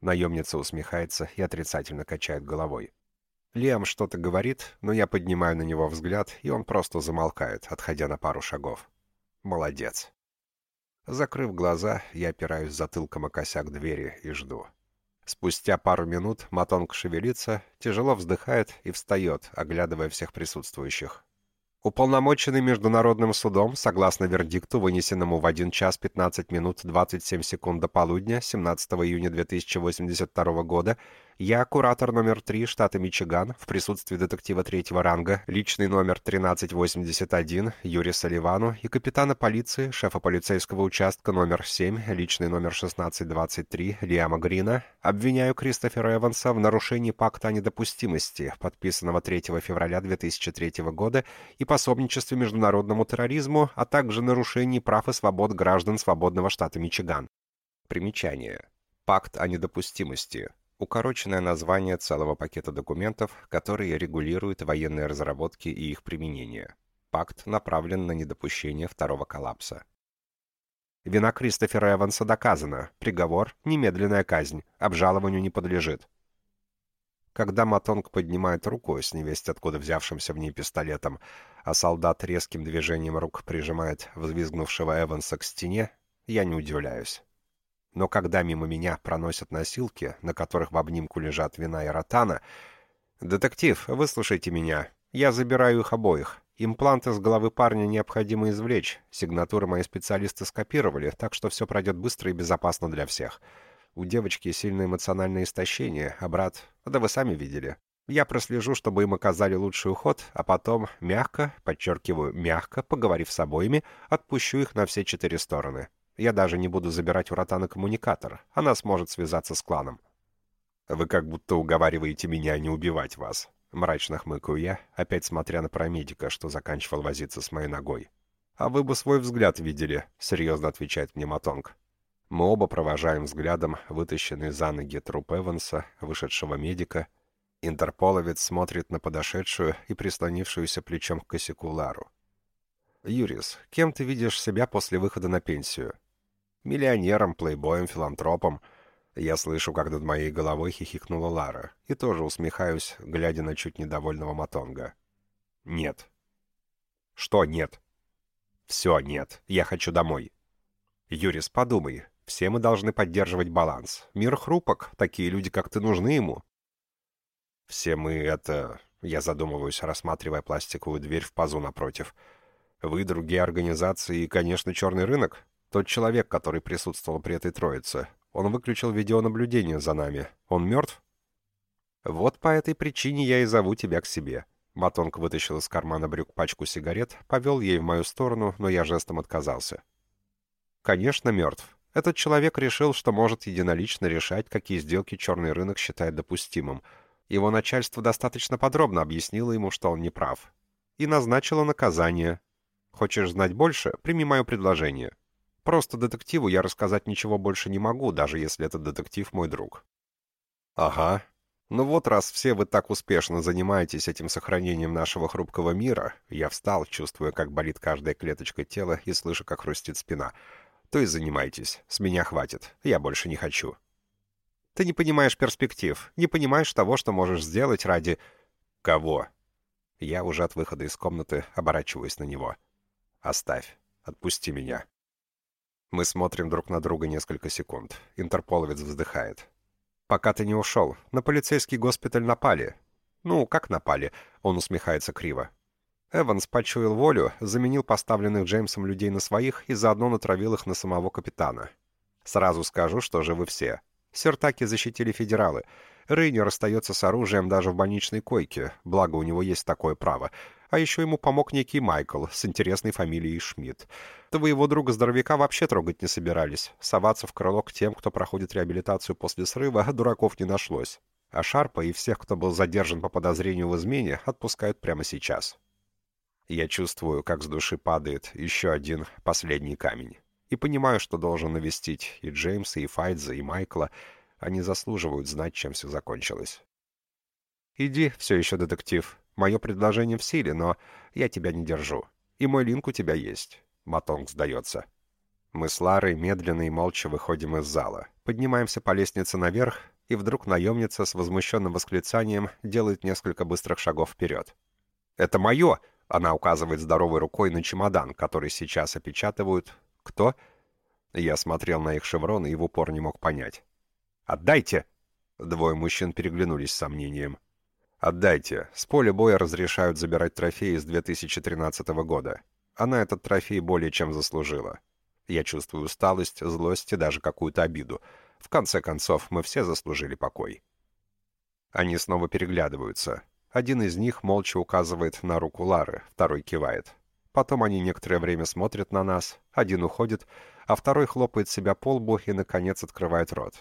Наемница усмехается и отрицательно качает головой. Лиам что-то говорит, но я поднимаю на него взгляд, и он просто замолкает, отходя на пару шагов. Молодец. Закрыв глаза, я опираюсь затылком о косяк двери и жду. Спустя пару минут Матонг шевелится, тяжело вздыхает и встает, оглядывая всех присутствующих. Уполномоченный Международным судом, согласно вердикту, вынесенному в 1 час 15 минут 27 секунд до полудня 17 июня 2082 года, я, куратор номер 3 штата Мичиган, в присутствии детектива третьего ранга, личный номер 1381 Юрия Соливану и капитана полиции, шефа полицейского участка номер 7, личный номер 1623 Лиама Грина, обвиняю Кристофера Эванса в нарушении пакта о недопустимости, подписанного 3 февраля 2003 года, и пособничестве международному терроризму, а также нарушении прав и свобод граждан свободного штата Мичиган. Примечание. Пакт о недопустимости укороченное название целого пакета документов, которые регулируют военные разработки и их применение. Пакт направлен на недопущение второго коллапса. Вина Кристофера Эванса доказана. Приговор – немедленная казнь. Обжалованию не подлежит. Когда Матонг поднимает руку с невесть откуда взявшимся в ней пистолетом, а солдат резким движением рук прижимает взвизгнувшего Эванса к стене, я не удивляюсь. Но когда мимо меня проносят носилки, на которых в обнимку лежат вина и ротана... «Детектив, выслушайте меня. Я забираю их обоих. Импланты с головы парня необходимо извлечь. Сигнатуры мои специалисты скопировали, так что все пройдет быстро и безопасно для всех. У девочки сильное эмоциональное истощение, а брат... Да вы сами видели. Я прослежу, чтобы им оказали лучший уход, а потом, мягко, подчеркиваю, мягко, поговорив с обоими, отпущу их на все четыре стороны. Я даже не буду забирать у Ротана коммуникатор. Она сможет связаться с кланом. Вы как будто уговариваете меня не убивать вас. Мрачно хмыкаю я, опять смотря на парамедика, что заканчивал возиться с моей ногой. «А вы бы свой взгляд видели», — серьезно отвечает мне Матонг. Мы оба провожаем взглядом вытащенный за ноги труп Эванса, вышедшего медика. Интерполовец смотрит на подошедшую и прислонившуюся плечом к косяку Лару. «Юрис, кем ты видишь себя после выхода на пенсию?» Миллионером, плейбоем, филантропом. Я слышу, как над моей головой хихикнула Лара, и тоже усмехаюсь, глядя на чуть недовольного Матонга. «Нет». «Что нет?» «Все нет. Я хочу домой». «Юрис, подумай. Все мы должны поддерживать баланс. Мир хрупок, такие люди, как ты, нужны ему». «Все мы — это...» Я задумываюсь, рассматривая пластиковую дверь в пазу напротив. Вы, другие организации и, конечно, черный рынок? Тот человек, который присутствовал при этой троице. Он выключил видеонаблюдение за нами. Он мертв? Вот по этой причине я и зову тебя к себе. Матонг вытащил из кармана брюк пачку сигарет, повел ей в мою сторону, но я жестом отказался. Конечно, мертв. Этот человек решил, что может единолично решать, какие сделки черный рынок считает допустимым. Его начальство достаточно подробно объяснило ему, что он не прав. И назначило наказание. Хочешь знать больше? Прими мое предложение. Просто детективу я рассказать ничего больше не могу, даже если этот детектив мой друг. Ага. Ну вот, раз все вы так успешно занимаетесь этим сохранением нашего хрупкого мира, я встал, чувствуя, как болит каждая клеточка тела и слышу, как хрустит спина — то и занимайтесь. С меня хватит. Я больше не хочу. Ты не понимаешь перспектив, не понимаешь того, что можешь сделать ради... Кого? Я уже от выхода из комнаты оборачиваюсь на него. Оставь. Отпусти меня. Мы смотрим друг на друга несколько секунд. Интерполовец вздыхает. «Пока ты не ушел. На полицейский госпиталь напали». «Ну, как напали?» Он усмехается криво. Эванс почуял волю, заменил поставленных Джеймсом людей на своих и заодно натравил их на самого капитана. Сразу скажу, что же вы все. Сертаки защитили федералы. Рейнер остается с оружием даже в больничной койке, благо у него есть такое право. А еще ему помог некий Майкл с интересной фамилией Шмидт. Твоего друга-здоровяка вообще трогать не собирались. Соваться в крыло к тем, кто проходит реабилитацию после срыва, дураков не нашлось. А Шарпа и всех, кто был задержан по подозрению в измене, отпускают прямо сейчас. Я чувствую, как с души падает еще один последний камень. И понимаю, что должен навестить и Джеймса, и Файдза, и Майкла. Они заслуживают знать, чем все закончилось. «Иди, все еще детектив. Мое предложение в силе, но я тебя не держу. И мой линк у тебя есть». Матонг сдается. Мы с Ларой медленно и молча выходим из зала. Поднимаемся по лестнице наверх, и вдруг наемница с возмущенным восклицанием делает несколько быстрых шагов вперед. «Это мое!» Она указывает здоровой рукой на чемодан, который сейчас опечатывают. Кто? Я смотрел на их шевроны и в упор не мог понять. «Отдайте!» Двое мужчин переглянулись с сомнением. «Отдайте. С поля боя разрешают забирать трофеи с 2013 года. Она этот трофей более чем заслужила. Я чувствую усталость, злость и даже какую-то обиду. В конце концов, мы все заслужили покой». Они снова переглядываются. Один из них молча указывает на руку Лары, второй кивает. Потом они некоторое время смотрят на нас, один уходит, а второй хлопает себя по лбу и, наконец, открывает рот.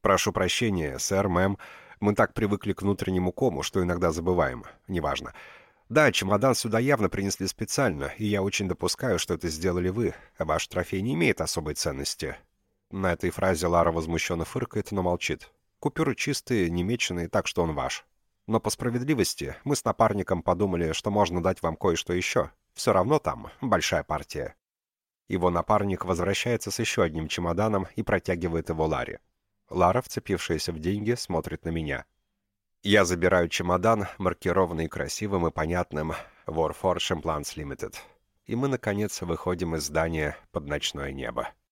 «Прошу прощения, сэр, мэм, мы так привыкли к внутреннему кому, что иногда забываем. Неважно. Да, чемодан сюда явно принесли специально, и я очень допускаю, что это сделали вы. Ваш трофей не имеет особой ценности». На этой фразе Лара возмущенно фыркает, но молчит. Купюры чистые, немеченные, так что он ваш. Но по справедливости мы с напарником подумали, что можно дать вам кое-что еще. Все равно там большая партия. Его напарник возвращается с еще одним чемоданом и протягивает его Ларе. Лара, вцепившаяся в деньги, смотрит на меня. Я забираю чемодан, маркированный красивым и понятным Warforge Implants Limited. И мы, наконец, выходим из здания под ночное небо.